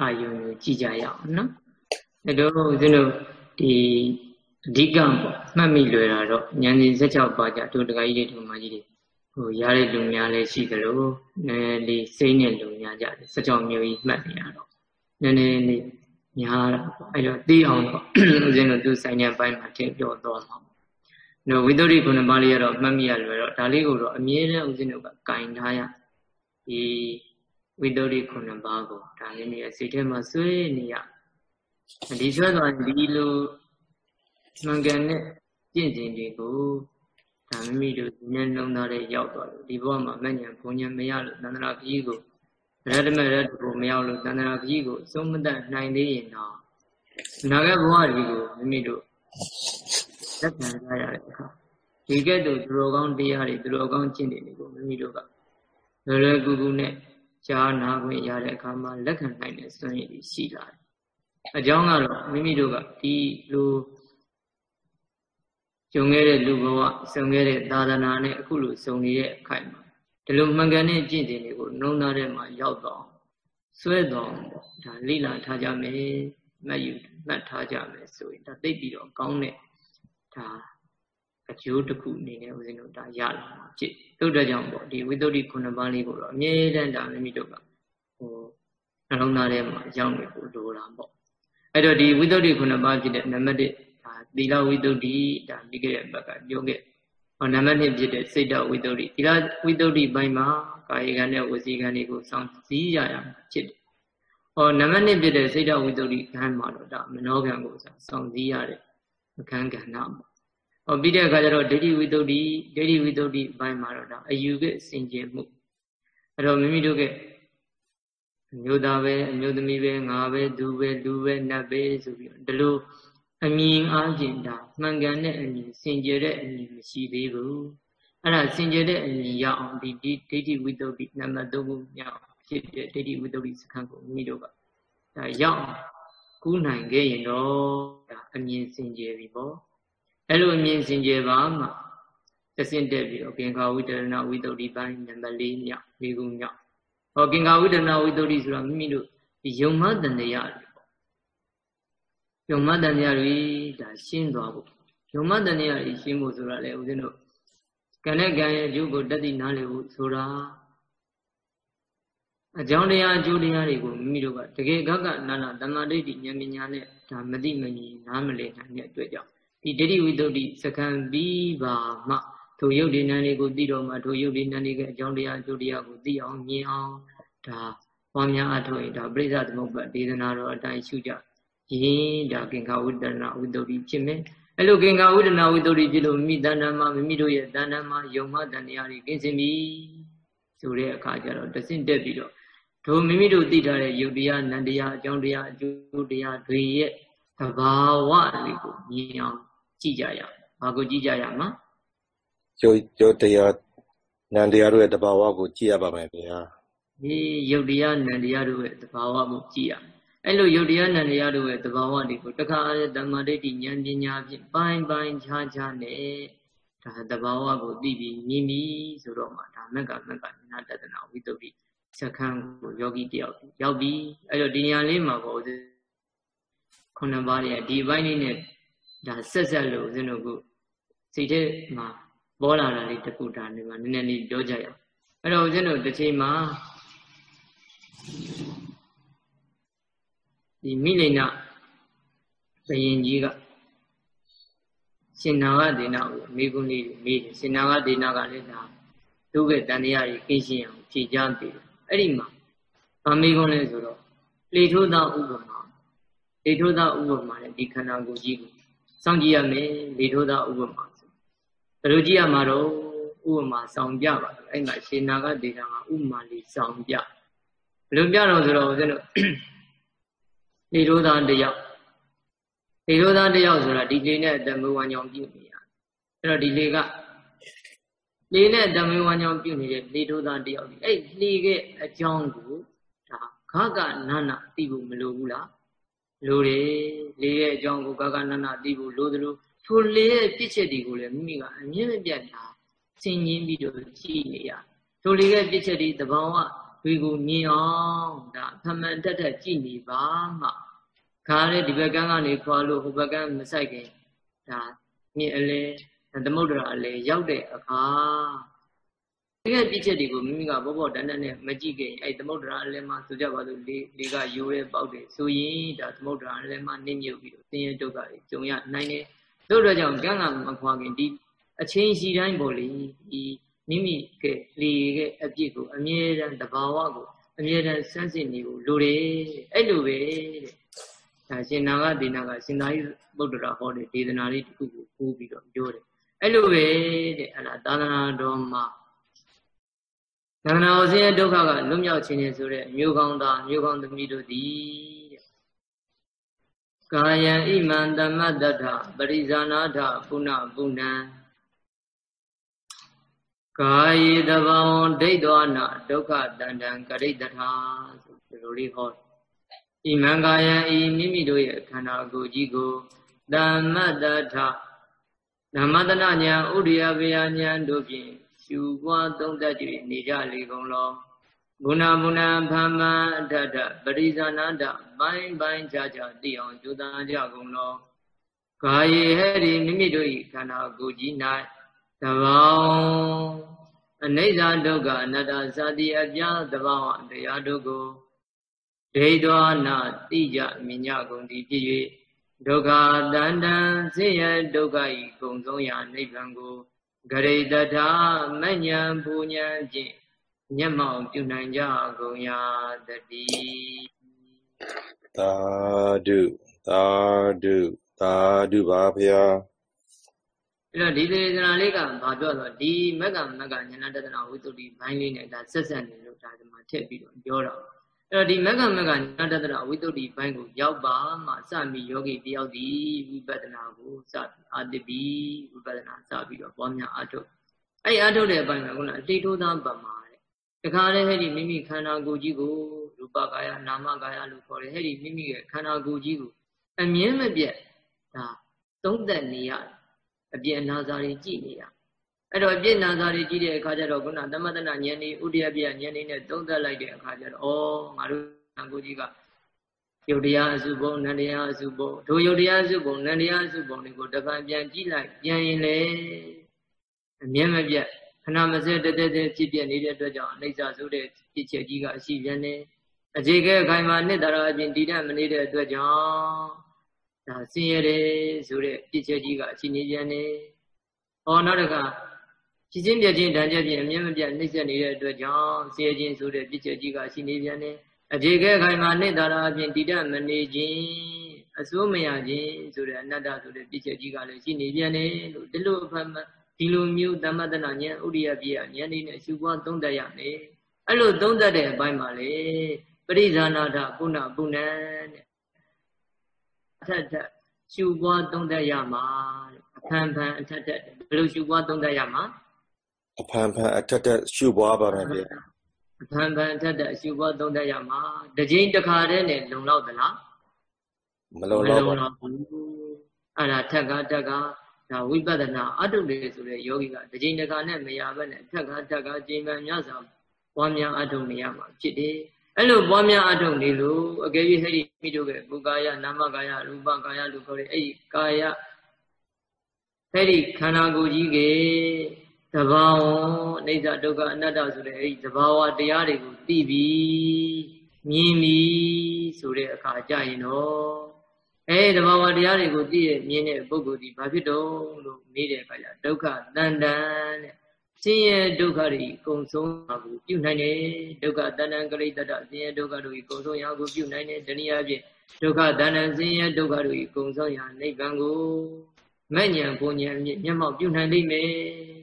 အာယုံကိုကြည့်ကြရအောင်နော်အဲတော့ဦးဇင်းတို့ဒီအဓိကပေါ့မှတ်မိလွယ်တာတော့ဉာဏ်စဉ်16ပါးကြတို့တခါကြီးတွေတို့မကြီးတွေဟိုရတဲ့လူများလည်းရှိကြလို့နည်းနည်းလေးစိတ်နဲ့လူများကြတယ်16မျိုးကြီးမှတ်နေရတော့နည်းနည်းလေးများတာပေါ့အဲ့တော့သိအောင်တော့ဦးဇင်းတို့သူဆိုင်တဲ့ဘိုင်းမှာထည့်ပြောသွားမှာနော်ဝိသုဒ္ဓိခုနှစ်ပါးလေးကတော့မှတ်မိရလွယ်တော့ဒါလေးကိုတော့အမြဲတမ်းဦးဇင်းတို့ကကင်ထားရဒီ ဝိသုဒ္ဓိခုနှစ်ပါးကိုဒါလေးနေစိတ်ထဲမှာဆွေးနေရဒီဆွဲသွားဒီလိုမှန်ကန်တဲ့ကျင့်စဉ်တွေကိုဒါမိမိတို့ဉာဏ်လုံးသားတဲ့ရောက်သွားလို့ဒီဘဝမှာမဉ္ဇဉ်ဘုံဉဏ်မရလို့သန္တရာခကြီးကိုရတ္တမရတ္တကိုမရောက်လို့သန္တရာခကြီးကိုအဆုံးမတတ်နိုင်သေးရင်တော့နာဂဘဝတွေကိုမိမိတို့လက်ခံရရတဲ့အခါဒီကဲ့သို့သူတော်ကောင်းတရားတွေသူတော်ကောင်းကျင့်တွေကိုမိမိတို့ကလွယ်လွယ်ကူကူနဲ့ ကြားနာခွင့်ရတဲ့အခါမှာလက်ခံနိုင်တဲ့စွမ်းရည်ရှိလာတယ်။အကြောင်းကတော့မိမိတို့ကဒီလိုကြုံခဲ့တဲ့လူဘဝဆုံခဲ့တဲ့သာသနာနဲ့အခုလိုဆုံနေတဲ့အခိုက်မှာဒီလိုမှန်ကန်တဲ့ကျင့်စဉ်တွေကိုနှုံးသားထဲမှာရောက်တော့ဆွဲတော့ဒါလိလာထားကြမယ်မှတ်ယူမှတ်ထားကြမယ်ဆိုရင်ဒါသိပြီးတော့ကောင်းတဲ့ဒါ အကျိုးတစ်ခုအနေနဲ့ဦးဇင်းတို့ဒါရလာမှာဖြစ်သို့တဲ့ကြောင့်ပေါ့ဒီဝိသုဒ္ဓိခုနှစ်ပါးလေးကိုတော့အမြဲတမ်းဒါမိမိတို့ကဟိုနှလုံးသားထဲမှာရောက်နေဖို့လိုတာပေါ့အဲ့တော့ဒီဝိသုဒ္ဓိခုနှစ်ပါးဖြစ်တဲ့နံပါတ်1ဒါသီလဝိသုဒ္ဓိဒါပြီးခဲ့တဲ့ဘက်ကပြောခဲ့ဟောနံပါတ်2ဖြစ်တဲ့စိတ်တော်ဝိသုဒ္ဓိသီလဝိသုဒ္ဓိဘိုင်းမှာကာယကံနဲ့ဝစီကံတွေကိုစောင့်စည်းရရမှာဖြစ်တယ်ဟောနံပါတ်2ဖြစ်တဲ့စိတ်တော်ဝိသုဒ္ဓိကံမှာတော့ဒါမနောကံကိုစောင့်စည်းရတဲ့အခန်းကဏ္ဍပေါ့ ဟောပြီးတဲ့အခါကျတော့ဒိဋ္ဌိဝိသုဒ္ဓိဒိဋ္ဌိဝိသုဒ္ဓိဘိုင်းမှာတော့ဒါအယူကစင်ကြယ်မှုအဲ့တော့မိမိတို့ကအမျိုးသားပဲအမျိုးသမီးပဲငါပဲသူပဲလူပဲနတ်ပဲဆိုပြီးဒီလိုအမြင်အားဖြင့်ဒါမှန်ကန်တဲ့အမြင်စင်ကြယ်တဲ့အမြင်မရှိသေးဘူးအဲ့ဒါစင်ကြယ်တဲ့အမြင်ရအောင်ဒီဒိဋ္ဌိဝိသုဒ္ဓိနံပါတ်3ခုမြောက်ဖြစ်တဲ့ဒိဋ္ဌိဝိသုဒ္ဓိစခန်းကိုမိမိတို့ကဒါရောက်ကူးနိုင်ခဲ့ရင်တော့ဒါအမြင်စင်ကြယ်ပြီပေါ့ အဲ့လိုအမြင်စင်ကြယ်ပါမှသစင်တက်ပြီးတော့ကင်္ခာဝိတရဏဝိသုဒ္ဓိပိုင်းနံပါတ်4မြောက်၄ခုမြောက်ဟောကင်္ခာဝိတရဏဝိသုဒ္ဓိဆိုတာမိမိတို့ယုံမှတန်တရားတွေပေါ့ယုံမှတန်တရားတွေဒါရှင်းသွားဖို့ယုံမှတန်တရားတွေရှင်းဖို့ဆိုတာလေဦးဇင်းတို့ကံနဲ့ကံရဲ့အကျိုးကိုတတိနားလည်ဖို့ဆိုတာအကြောင်းတရားအကျိုးတရားတွေကိုမိမိတို့ကတကယ်ကကနာနာတမ္မာဒိဋ္ဌိဉာဏ်ပညာနဲ့ဒါမသိမမြင်နားမလည်နိုင်တဲ့အတွက်ကြောင့် ဒီဒိဋ္ဌိဝိတ္တုစကံပြီးပါမှထိုယုတ်ဒီနံတွေကိုသိတော့မှထိုယုတ်ဒီနံတွေကအကြောင်းတရားအကျိုးတရားကိုသိအောင်မြင်အောင်ဒါပွားများအထောက်ရင်ဒါပြိဿသမုပ္ပါဒေသနာတော်အတိုင်းရှုကြရင်ဒါကင်္ခဝိတ္တနာဝိတ္တုဖြစ်မယ်အဲ့လိုကင်္ခဝိတ္တနာဝိတ္တုဖြစ်လို့မိမိတဏ္ဍာမှာမိမိတို့ရဲ့တဏ္ဍာမှာယုံမှတန်တရားတွေကင်းစင်ပြီဆိုတဲ့အခါကျတော့တဆင့်တက်ပြီးတော့ဒိုမိမိတို့သိထားတဲ့ယုတ်တရားနန္တရားအကြောင်းတရားအကျိုးတရားတွေရဲ့သဘာဝတွေကိုမြင်အောင် ကြည့်ကြရအောင်။ဘာကိုကြည့်ကြရမှာ။ယုတ်ယုတ်တရားနန္တရားတို့ရဲ့သဘာဝကိုကြည့်ရပါမယ်ခင်ဗျာ။ဒီယုတ်တရားနန္တရားတို့ရဲ့သဘာဝကိုကြည့်ရမယ်။အဲ့လိုယုတ်တရားနန္တရားတို့ရဲ့သဘာဝတွေကိုတခါအရတမ္မာဒိဋ္ဌိဉာဏ်ပညာဖြင့်ပိုင်းပိုင်းခြားခြားနဲ့ဒါသဘာဝကိုသိပြီးမြင်ပြီးဆိုတော့မှဒါမက်ကမက်ကနာတတနာဝိတ္တုစခန်းကိုယောဂီတယောက်ရောက်ပြီးအဲ့တော့ဒီနေရာလေးမှာပေါ့ခုနှစ်ပါးရဲ့ဒီဘိုင်းလေးနဲ့ ဒါဆက်ဆက်လို့ဦးဇင်းတို့ကစိတ်ထဲမှာပေါ်လာတာလေးတခုဒါနေမှာနည်းနည်းလေးပြောကြရအောင်အဲ့တော့ဦးဇင်းတို့တစ်ချိန်မှာဒီမိလိန်နာဘယင်ကြီးကရှင်နာဂဒေနာကိုမိကုန်းလေးမေးတယ်ရှင်နာဂဒေနာကလည်းဒါသူ့ရဲ့တန်တရားကြီးကိရှင်အောင်ဖြေချပေးတယ်အဲ့ဒီမှာဗာမေကုန်းလဲဆိုတော့လေထိုးသောဥပမာလေထိုးသောဥပမာနဲ့ဒီခန္ဓာကိုယ်ကြီးကို စောင့်ကြည့်ရမယ်လေထိုးသောဥပမာဆိုဘယ်လိုကြည့်ရမှာတော့ဥပမာဆောင်ပြပါအဲ့မှာရှင်နာကဒေတာကဥပမာလေးဆောင်ပြဘယ်လိုပြတော့ဆိုတော့ဦးဇင်းတို့လေထိုးသောတယောက်လေထိုးသောတယောက်ဆိုတာဒီလေနဲ့အတမဝံကြောင့်ပြုနေရအဲ့တော့ဒီလေကလေနဲ့ဓမ္မဝါညောင်းပြုနေတဲ့လေထိုးသားတယောက်ဒီအဲ့လေကအကြောင်းကိုဒါခကနာနာသိဖို့မလိုဘူးလား လိုတယ်လေရဲ့အကြောင်းကိုခကနာနာသိဖို့လိုသလိုထိုလေရဲ့ပြစ်ချက်တွေကိုလည်းမိမိကအမြင့်မပြတ်တာဆင်ញင်းပြီးတော့ကြည့်နေရထိုလေရဲ့ပြစ်ချက်တွေတဘောဝဝေကိုမြင်အောင်ဒါဖမှန်တက်တက်ကြည့်နေပါမှခါရဲဒီဘက်ကန်းကနေခွာလို့ဟိုဘက်ကန်းမဆိုင်ခင်ဒါမြင်အလဲသမုဒ္ဒရာအလဲရောက်တဲ့အခါ ဒီကပြည့်ချက်တွေကိုမိမိကဘောဘောတန်းတန်းနဲ့မကြည့်ခင်အဲ့သမုဒ္ဒရာအလဲမှာဆိုကြပါစို့လေလေကယိုးရဲပေါက်တယ်ဆိုရင်ဒါသမုဒ္ဒရာအလဲမှာနစ်မြုပ်ပြီးတော့သင်ရဒုက္ခတွေကြုံရနိုင်တယ်တို့တော့ကြောင့်ကံကမခွာခင်ဒီအချင်းရှိတိုင်းပေါ့လေဒီမိမိကလေကအပြစ်ကိုအမြဲတမ်းတဘာဝကိုအမြဲတမ်းစမ်းစစ်နေကိုလိုတယ်အဲ့လိုပဲတဲ့ဒါရှင်နာဂဒေနာကရှင်သာရိပုတ္တရာဟောတဲ့ဒေသနာလေးတစ်ခုကိုပို့ပြီးတော့ပြောတယ်အဲ့လိုပဲတဲ့အဲ့ဒါသာသနာတော်မှာ သာသနာ့ဆင်းရဲဒုက္ခကလွတ်မြောက်ခြင်းနဲ့ဆိုတဲ့မျိုးကောင်းသားမျိုးကောင်းသမီးတို့သည်တဲ့ကာယံဣမံတမတ္တထပရိဇာနာထပုဏ္ဏပုဏ္ဏံကာယေတဗံဒိဋ္ဌဝနာဒုက္ခတန္တံကရိတ္ထာဆိုဒီလိုလေးဟောဣမံကာယံဤမိမိတို့ရဲ့ခန္ဓာကိုယ်ကြီးကိုတမ္မတ္တထဓမ္မတနာညာဥဒိယဘေယညာတို့ဖြင့် ရှုပွားသုံးသပ်၍နေကြလေကုန်လောဘုနာဘုနာဖမ္မအတ္တပရိဇာနာတပိုင်းပိုင်းခြားခြားသိအောင်ကြိုးစားကြကုန်လောကာယေဟဲ့ဒီမိမိတို့၏ခန္ဓာကိုယ်ကြီး၌တဘောင်အနိစ္စဒုက္ခအနတ္တစသည်အပြားတဘောင်တရားတို့ကိုဒိဋ္ဌောနာတိကြမြင်ကြကုန်သည်ဖြစ်၍ဒုက္ခတန်တံဆင်းရဲဒုက္ခဤကုံဆုံးရာနိဗ္ဗာန်ကို ဂရိတထာမညံပူညံဖြင့်မျက်မှောက်ပြုနိုင်ကြကုန်ရာတတိသာဓုသာဓုသာဓုပါဗျာအဲ့တော့ဒီဒေသနာလေးကဘာပြောတော့ဒီမက္ကမက္ကဉာဏတဒနာဝိသုဒ္ဓိဘိုင်းလေးနဲ့ဒါဆက်ဆက်နေလို့ဒါဒီမှာထည့်ပြီးတော့ပြောတာ အဲ့တော့ဒီမက္ကမက္ကဉာဏတဒနာဝိသုဒ္ဓိဘိုင်းကိုရောက်ပါမှစမိယောဂီတယောက်ဒီဝိပဿနာကိုစအာတိပိဝိပဿနာစပြီးတော့ပွားများအထုတ်အဲ့အထုတ်တဲ့အပိုင်းကခုနအတိထိုးသားပမာတဲ့တခါလေဟဲ့ဒီမိမိခန္ဓာကိုယ်ကြီးကိုရူပကာယနာမကာယလို့ခေါ်တယ်ဟဲ့ဒီမိမိရဲ့ခန္ဓာကိုယ်ကြီးကိုအမြဲမပြတ်ဒါသုံးသက်နေရတယ်အပြည့်အနာစာတွေကြည့်နေတာ အဲ့တော့အပြည့်နာစာတွေကြည့်တဲ့အခါကျတော့ခုနသမတနာဉာဏ်ဤဥဒိယပြဉာဏ်ဤနဲ့သုံးသက်လိုက်တဲ့အခါကျတော့ဩငါတို့ငါကိုကြီးကယုတ်တရားအစုဘုံနန္တရားအစုဘုံဒိုယုတ်တရားအစုဘုံနန္တရားအစုဘုံတွေကိုတပံပြန်ကြည့်လိုက်ပြန်ရင်လေအမြဲမပြတ်ခဏမစဲတက်တက်တက်ဖြစ်ပြနေတဲ့အတွက်ကြောင့်အိဋ္ဌာဆိုတဲ့ဖြစ်ချက်ကြီးကအရှိပြန်နေအခြေခဲအခိုင်မှာနှစ်တရာအပြင်တည်တတ်မနေတဲ့အတွက်ကြောင့်ဒါဆင်းရဲတယ်ဆိုတဲ့ပြည့်ချက်ကြီးကအချိန်ကြီးပြန်နေ။ဟောနောက်တစ်ခါ ဖြစ်ချင်းပြချင်းတန်ချက်ဖြင့်အမြင့်မပြတ်နှိမ့်ဆက်နေတဲ့အတွက်ကြောင့်ဆင်းရဲခြင်းဆိုတဲ့ပြည့်ချက်ကြီးကအချိန်ကြီးပြန်နေ။အခြေခဲခိုင်မှာနှစ်သာရအပြင်တည်တတ်မနေခြင်းအစိုးမရခြင်းဆိုတဲ့အနတ္တဆိုတဲ့ပြည့်ချက်ကြီးကလည်းရှိနေပြန်နေလို့ဒီလိုဖတ်မှဒီလိုမျိုးသမတနာဉာဏ်ဥရိယပြည့်ဉာဏ်လေးနဲ့ရှုပွားသုံးသပ်ရမယ်။အဲ့လိုသုံးသပ်တဲ့အပိုင်းမှာလေပရိဇာနာထပုဏ္ဏပုဏ္ဏတဲ့ထက်ထက်ရှုပွားသုံးသပ်ရမှာအဖန်ဖန်အထက်ထက်ဘယ်လိုရှုပွားသုံးသပ်ရမှာ အဖန်ဖန်အထက်ထက်ရှုပွားပါမယ်ဗျအဖန်ဖန်အထက်ထက်ရှုပွားသုံးသပ်ရမှာတစ်ချိန်တစ်ခါတည်းနဲ့လုံလောက်သလားမလုံလောက်ပါဘူးအဲ့ဒါထက်ကထက်ကဒါဝိပဿနာအတုလေဆိုတဲ့ယောဂီကတစ်ချိန်တစ်ခါနဲ့မရဘဲနဲ့ထက်ကထက်ကချိန်မှန်မြတ်စွာပွားများအတုနေရမှာဖြစ်တယ်အဲ့လိုပွားများအထုတ်နေလို့အကယ်၍ဟဲ့ဒီမိတို့ကပုကာယနာမကာယရူပကာယလို့ခေါ်တဲ့အဲ့ဒီကာယဟဲ့ဒီခန္ဓာကိုယ်ကြီးက တဘာဝအိဋ္ဌဒုက္ခအနတ္တဆိုတဲ့အဲ့ဒီတဘာဝတရားတွေကိုသိပြီမြင်ပြီဆိုတဲ့အခါကြရင်တော့အဲတဘာဝတရားတွေကိုသိရမြင်တဲ့ပုဂ္ဂိုလ်ဒီဘာဖြစ်တော့လို့မေးတဲ့အခါကျဒုက္ခတန်တန်တဲ့ဆင်းရဲဒုက္ခတွေကုံဆုံးရာကိုပြုနိုင်တယ်ဒုက္ခတဏ္ဍကရိတ္တဆင်းရဲဒုက္ခတို့ကုံဆုံးရာကိုပြုနိုင်တယ်တနည်းအားဖြင့်ဒုက္ခတဏ္ဍဆင်းရဲဒုက္ခတို့ကုံဆုံးရာနိဗ္ဗာန်ကိုမဲ့ညာဘုံညာမျက်မှောက်ပြုနိုင်လိမ့်မယ်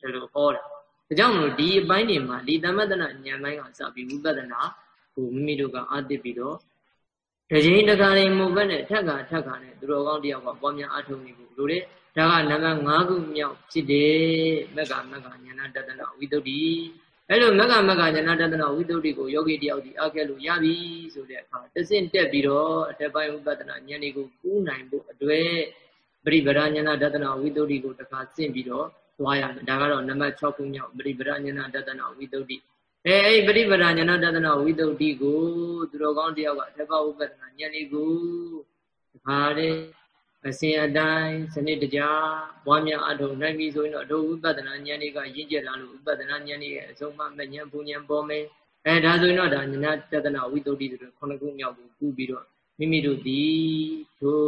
ဒါလိုဟောတာဒါကြောင့်မလို့ဒီအပိုင်းတွေမှာဒီသမတနာဉာဏ်ပိုင်းကစပြီးဝိပဿနာကိုမိမိတို့ကအာသိပြီးတော့တခြင်းတကားတွေမဟုတ်ဘဲနဲ့ထက်ကထက်ကနဲ့သူတော်ကောင်းတယောက်ကပွားများအထုံနေဖို့လိုတဲ့ဒါကနံပါတ်5ခုမြောက်ဖြစ်တယ်မက္ကမက္ကဉာဏတတနာဝိတ္တုတိအဲ့လိုမက္ကမက္ကဉာဏတတနာဝိတ္တုတိကိုယောဂီတယောက်ဒီအခဲ့လို့ရပြီဆိုတဲ့အခါတဆင့်တက်ပြီးတော့အထက်ပိုင်းဝိပဿနာဉာဏ်တွေကိုကူးနိုင်ဖို့အတွက်ပရိပဒဉာဏတတနာဝိတ္တုတိကိုတစ်ခါဆင့်ပြီးတော့ သွားရတယ်ဒါကတော့နံပါတ်6ခုမြောက်ပရိပဒဉာဏတတနာဝိတ္တုတိအဲအဲ့ပရိပဒဉာဏတဒနာဝိတုဒ္ဓိကိုသူတော်ကောင်းတယောက်ကသဘောဥပဒနာဉာဏ်လေးကိုဒါတဲ့အစဉ်အတိုင်းစနစ်တကျပွားများအထုံနိုင်ပြီဆိုရင်တော့ဒုဝိပဿနာဉာဏ်လေးကရင့်ကျက်လာလို့ဥပဒနာဉာဏ်လေးရဲ့အဆုံးမမဉဏ်ပူဉဏ်ပေါ်မယ်အဲဒါဆိုရင်တော့ဒါဉာဏတဒနာဝိတုဒ္ဓိဆိုတဲ့ခုနှစ်ခုမြောက်ကိုကူးပြီးတော့မိမိတို့ဒီတို့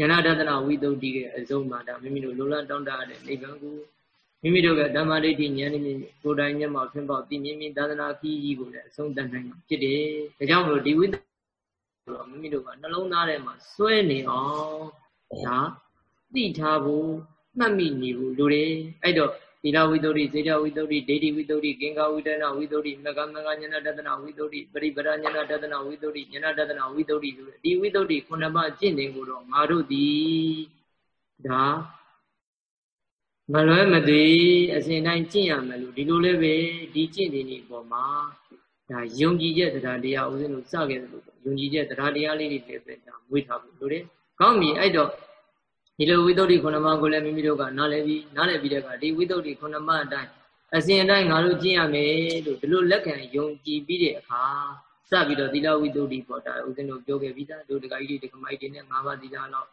ဉာဏတဒနာဝိတုဒ္ဓိရဲ့အဆုံးမှာဒါမိမိတို့လိုလားတောင်းတရတဲ့နိဗ္ဗာန်ကို မိမိတို့ကဓမ္မဒိဋ္ဌိဉာဏ်နဲ့ကိုယ်တိုင်မျက်မှောက်ထွန်းပေါက်သိမြင်မြင်သာသနာခီးကြီးကိုလည်းအဆုံးတတ်နိုင်မှာဖြစ်တယ်။ဒါကြောင့်မလို့ဒီဝိတ္တတော့မိမိတို့ကနှလုံးသားထဲမှာစွဲနေအောင်ဒါသိထားဖို့မှတ်မိနေဖို့လိုတယ်အဲ့တော့သီလဝိတ္တုစေတဝိတ္တုဒိဋ္ဌိဝိတ္တုကင်္ဂဝိတနာဝိတ္တုမကမကညနာတတနာဝိတ္တုပရိပရညနာတတနာဝိတ္တုညနာတတနာဝိတ္တုဆိုတဲ့ဒီဝိတ္တုခုနှစ်ပါးကျင့်တယ်ကိုတော့ငါတို့ဒီဒါ မလွဲမသွေအစဉ်တိုင်းကျင့်ရမယ်လို့ဒီလိုလည်းပဲဒီကျင့်တဲ့နေပေါ်မှာဒါယုံကြည်ချက်တရားတရားဦးဇင်းတို့စခဲ့တယ်လို့ယုံကြည်ချက်တရားတရားလေးတွေလည်းပဲဒါမွေးထားဖို့လိုတယ်။ကောင်းပြီအဲ့တော့ဒီလိုဝိသုဒ္ဓိခုနမကိုလည်းမိမိတို့ကနားလည်ပြီးနားလည်ပြီးတဲ့အခါဒီဝိသုဒ္ဓိခုနမအတိုင်းအစဉ်အတိုင်းငါတို့ကျင့်ရမယ်လို့ဒီလိုလက်ခံယုံကြည်ပြီးတဲ့အခါစပြီးတော့သီလဝိသုဒ္ဓိပေါ်တာဦးဇင်းတို့ပြောခဲ့ပြီးသားတို့တက္ကကြီးတွေတက္ကမိုက်တွေနဲ့၅ပါးသီလတော့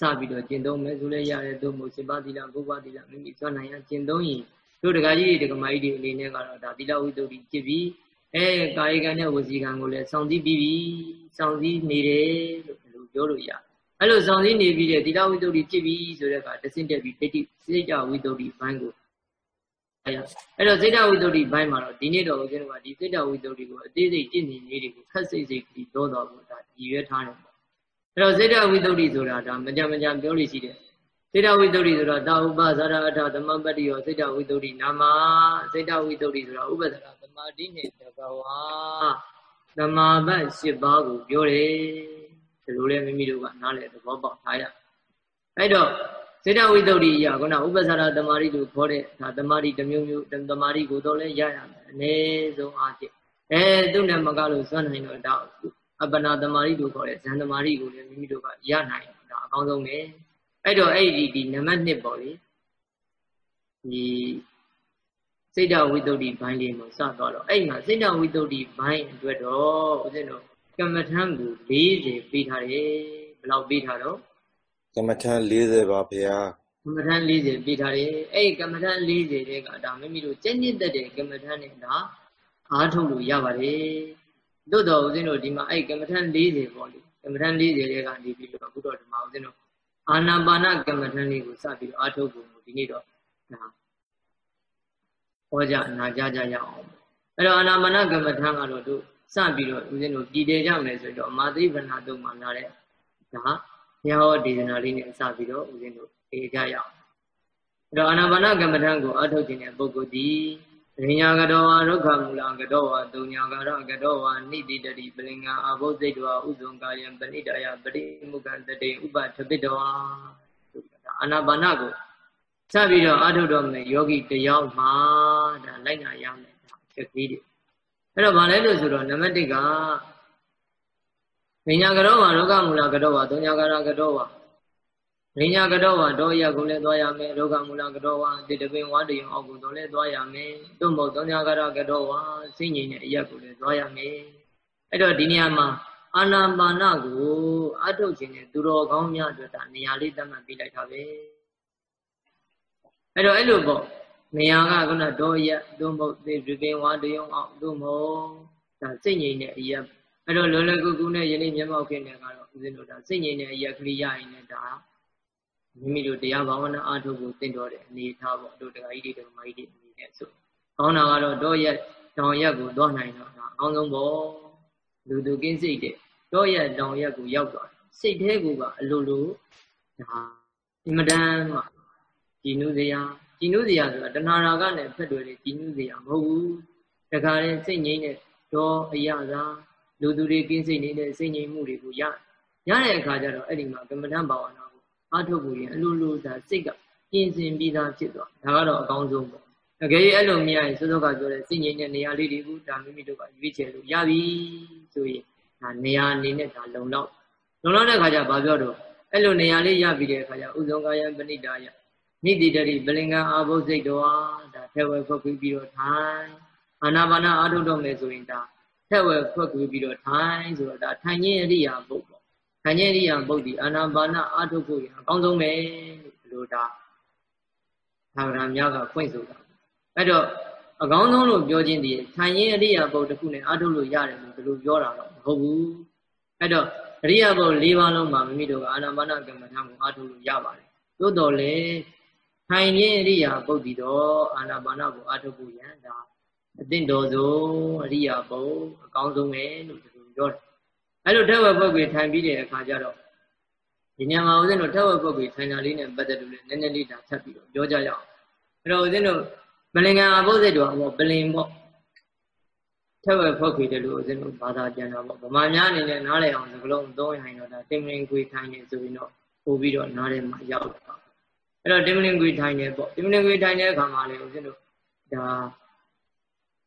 စပြီးတော့ကျင့်သုံးမယ်ဆိုလဲရတယ်တို့မို့စေပါသီလ၉ပါးသီလမိမိစွမ်းနိုင်ရကျင့်သုံးရင်တို့တက္ကကြီးတွေတက္ကမိုက်တွေအနေနဲ့ကတော့ဒါသီလဝိသုဒ္ဓိဖြစ်ပြီးအဲကာယကံနဲ့ဝစီကံကိုလည်းစောင့်သိပြီးပြီစောင့်သိနေတယ်လို့ဘယ်လိုပြောလို့ရအဲ့လိုစောင့်သိနေပြီးတဲ့သီလဝိတ္တုဖြစ်ပြီဆိုတဲ့အခါတဆင့်တက်ပြီးဒိဋ္ဌိစိတ်ကြဝိတ္တုဘိုင်းကိုအဲ့အဲ့တော့စိတ်တဝိတ္တုဘိုင်းမှာတော့ဒီနေ့တော့ဦးဇင်းတို့ကဒီစိတ်တဝိတ္တုကိုအသေးစိတ်ကျင့်နေလေးတွေကိုခက်စိတ်စိတ်ပြီးပြောတော်ဖို့ဒါရည်ရွယ်ထားတယ်ပေါ့ အဲ့တော့စိတ်တဝိတ္တုဆိုတာဒါမကြမကြပြောလို့ရှိတယ်စေတဝိတ္တုဆိုတာတာဥပဇာရအထသမပတ္တိယောစေတဝိတ္တုနာမစေတဝိတ္တုဆိုတာဥပဒနာသမာဓိနဲ့တဘဝသမာပတ်၈ပါးကိုပြောတယ်ဒီလိုလဲမိမိတို့ကနားလည်သဘောပေါက်ထားရအဲ့တော့စေတဝိတ္တုရိယခုနဥပဇာရသမာဓိလို့ခေါ်တဲ့ဒါသမာဓိတစ်မျိုးမျိုးသမာဓိကိုတော့လဲရရမယ်အနည်းဆုံးအားဖြင့်အဲသူနဲ့မကလို့စွန့်နိုင်တော့ဒါ အပနာသမာဓိလို့ခေါ်တဲ့ဇန်သမာဓိကိုလည်းမိမိတို့ကရနိုင်တာအကောင်းဆုံးပဲအဲ့တော့အဲ့ဒီဒီနံပါတ်1ပေါ့လေဒီစိတ်တဝိတ္တုဘိုင်းလေးကိုစသွားတော့အဲ့မှာစိတ်တဝိတ္တုဘိုင်းအတွက်တော့ဦးဇင်းတို့ကမ္မထံကို40ပေးထားတယ်ဘယ်လောက်ပေးထားတော့ကမ္မထံ40ပါဗျာကမ္မထံ40ပေးထားတယ်အဲ့ကမ္မထံ40တဲ့ကဒါမိမိတို့ကျင့်ညစ်တတ်တဲ့ကမ္မထံနဲ့ဒါအားထုတ်လို့ရပါတယ် တို့တော့ဦးဇင်းတို့ဒီမှာအဲ့ကမ္မထံ40ပေါ့လေကမ္မထံ40တဲ့ကနေပြီးတော့အခုတော့ဒီမှာဦးဇင်းတို့အာနာပါနကမ္မထံလေးကိုစပြီးတော့အားထုတ်ဖို့ဒီနေ့တော့ဒါဟောကြနာကြကြရအောင်အဲ့တော့အာနာပါနကမ္မထံကတော့တို့စပြီးတော့ဦးဇင်းတို့ပြည်တယ်ကြမယ်ဆိုတော့မာသိဗနာတုံမှာလာတဲ့ဒါဘုရားဟောဒေသနာလေးနဲ့စပြီးတော့ဦးဇင်းတို့အေးကြရအောင်အဲ့တော့အာနာပါနကမ္မထံကိုအားထုတ်ခြင်းတဲ့ပုဂ္ဂိုလ်ဒီ ရိညာကတော်ဝါဒုက္ခမူလကတော်ဝါတုံညာကရကတော်ဝါနိတိတတိပလင်္ဂအာဘုစိတ်တော်ဥဇုံကာယံပဏိတယပရိမုကံတတေဥပထပိတောအာနာပါနကိုစပြီးတော့အာထုတော်မယ်ယောဂီတယောက်မှာဒါလိုက်နာရမယ်ချက်ကြီးတွေအဲ့တော့ဗာလဲလို့ဆိုတော့နံပါတ်1ကရိညာကတော်ဝါဒုက္ခမူလကတော်ဝါတုံညာကရကတော်ဝါ ရိညာကတော့ဝါတော့ရကိုလည်းသွားရမယ်လောကမူလကတော့ဝါတိတပင်ဝါတယုံအောက်ကိုတော့လည်းသွားရမယ်သို့မဟုတ်သောညာကရကတော့ဝါစိတ်ငြိမ်တဲ့အရက်ကိုလည်းသွားရမယ်အဲ့တော့ဒီနေရာမှာအာနာပါနကိုအထုတ်ခြင်းနဲ့သူတော်ကောင်းများအတွက်ဒါနေရာလေးသတ်မှတ်ပေးလိုက်တာပဲအဲ့တော့အဲ့လိုပေါ့နေရာကခုနတော့ရက်သို့မဟုတ်တိပင်ဝါတယုံအောက်သို့မဟုတ်ဒါစိတ်ငြိမ်တဲ့အရက်အဲ့တော့လွယ်လွယ်ကူကူနဲ့ယနေ့မျက်မှောက်ခင်းတဲ့ကတော့ဦးဇင်းတို့ဒါစိတ်ငြိမ်တဲ့အရက်ကလေးရရင်လည်းဒါ မိမိတို့တရားဘာဝနာအားထုတ်ဖို့သင်တော်တဲ့အနေထားပေါ့တို့တရားကြီးတွေဓမ္မကြီးတွေအနေနဲ့ဆိုကောင်းတာကတော့တော့ရက်တောင်ရက်ကိုသွားနိုင်တော့ဒါအကောင်းဆုံးပေါ့လူသူကင်းစိတ်တဲ့တော့ရက်တောင်ရက်ကိုရောက်သွားစိတ်သေးကိုကအလိုလိုဒါအင်မတန်မှကြည်နူးစရာကြည်နူးစရာဆိုတာတဏှာရာကနဲ့ဖက်တွေကြည်နူးစရာမဟုတ်ဘူးတခါရင်စိတ်ငြိမ့်တဲ့တော့အရာသာလူသူတွေကင်းစိတ်နေတဲ့စိတ်ငြိမ်မှုတွေကိုရရတဲ့အခါကျတော့အဲ့ဒီမှာကမ္မဋ္ဌာန်းဘာဝနာ အားထုတ်ဖို့ရင်အလိုလိုဒါစိတ်ကပြင်ဆင်ပြီးသားဖြစ်သွားဒါကတော့အကောင်းဆုံးပေါ့တကယ်အဲ့လိုမရရင်စိုးစိုးကပြောတဲ့စိတ်ငြိမ်တဲ့နေရာလေးတွေကိုဒါမိမိတို့ကရွေးချယ်လို့ရပြီဆိုရင်ဒါနေရာအနေနဲ့ဒါလုံလောက်လုံလောက်တဲ့ခါကျဘာပြောတော့အဲ့လိုနေရာလေးရပြီးတဲ့ခါကျဥဇုံကာယပဏိတာယနိတိတရိပလင်္ဂအာဘုစိတ်တော်ဒါထဲဝဲဖွက်ပြီးပြီးတော့ထိုင်အာနာပါနအာထုတ်တော့မယ်ဆိုရင်ဒါထက်ဝဲဖွက်ကွေးပြီးတော့ထိုင်ဆိုတော့ဒါထိုင်ခြင်းအရိယာပုတ်ပေါ့ထိုင် ခြင်းအရိယာပုတ်ဒီအာနာပါနအာထုတ်ဖို့ရအကောင်းဆုံးပဲလို့ဒါသာဂရမြကဖွင့်ဆိုတာအဲ့တော့အကောင်းဆုံးလို့ပြောခြင်းဒီထိုင်ခြင်းအရိယာပုတ်တစ်ခုနဲ့အာထုတ်လို့ရတယ်လို့ဒီလိုပြောတာတော့မဟုတ်ဘူးအဲ့တော့အရိယာပုတ်၄ပါးလုံးမှာမိမိတို့ကအာနာပါနကမ္မထာကိုအာထုတ်လို့ရပါတယ်သို့တော်လည်းထိုင်ခြင်းအရိယာပုတ်ဒီတော့အာနာပါနကိုအာထုတ်ဖို့ရန်ဒါအသင့်တော်ဆုံးအရိယာပုတ်အကောင်းဆုံးပဲလို့ဒီလိုပြောတယ် အဲ့လိုထက်ဝက်ပုတ်ကိုထိုင်ပြီးတဲ့အခါကျတော့ဒီညမှာဦးဇင်းတို့ထက်ဝက်ပုတ်ကိုထိုင်တာလေးနဲ့ပတ်သက်လို့လည်းနည်းနည်းလေးဒါထပ်ပြီးတော့ပြောကြရအောင်အဲ့တော့ဦးဇင်းတို့ပလင်္ကာအဘုဇ္ဇတော်ပေါ့ပလင်ပေါ့ထက်ဝက်ပုတ်ကိုတယ်လို့ဦးဇင်းတို့ဘာသာပြန်တာပေါ့ဗမာများအနေနဲ့နားလည်အောင်စကလုံးသုံးရင်တော့ဒါတင်မလင်ကိုထိုင်နေဆိုပြီးတော့ပို့ပြီးတော့နားထဲမှာရောက်တာအဲ့တော့တင်မလင်ကိုထိုင်နေပေါ့တင်မလင်ကိုထိုင်တဲ့အခါမှာလေဦးဇင်းတို့ဒါ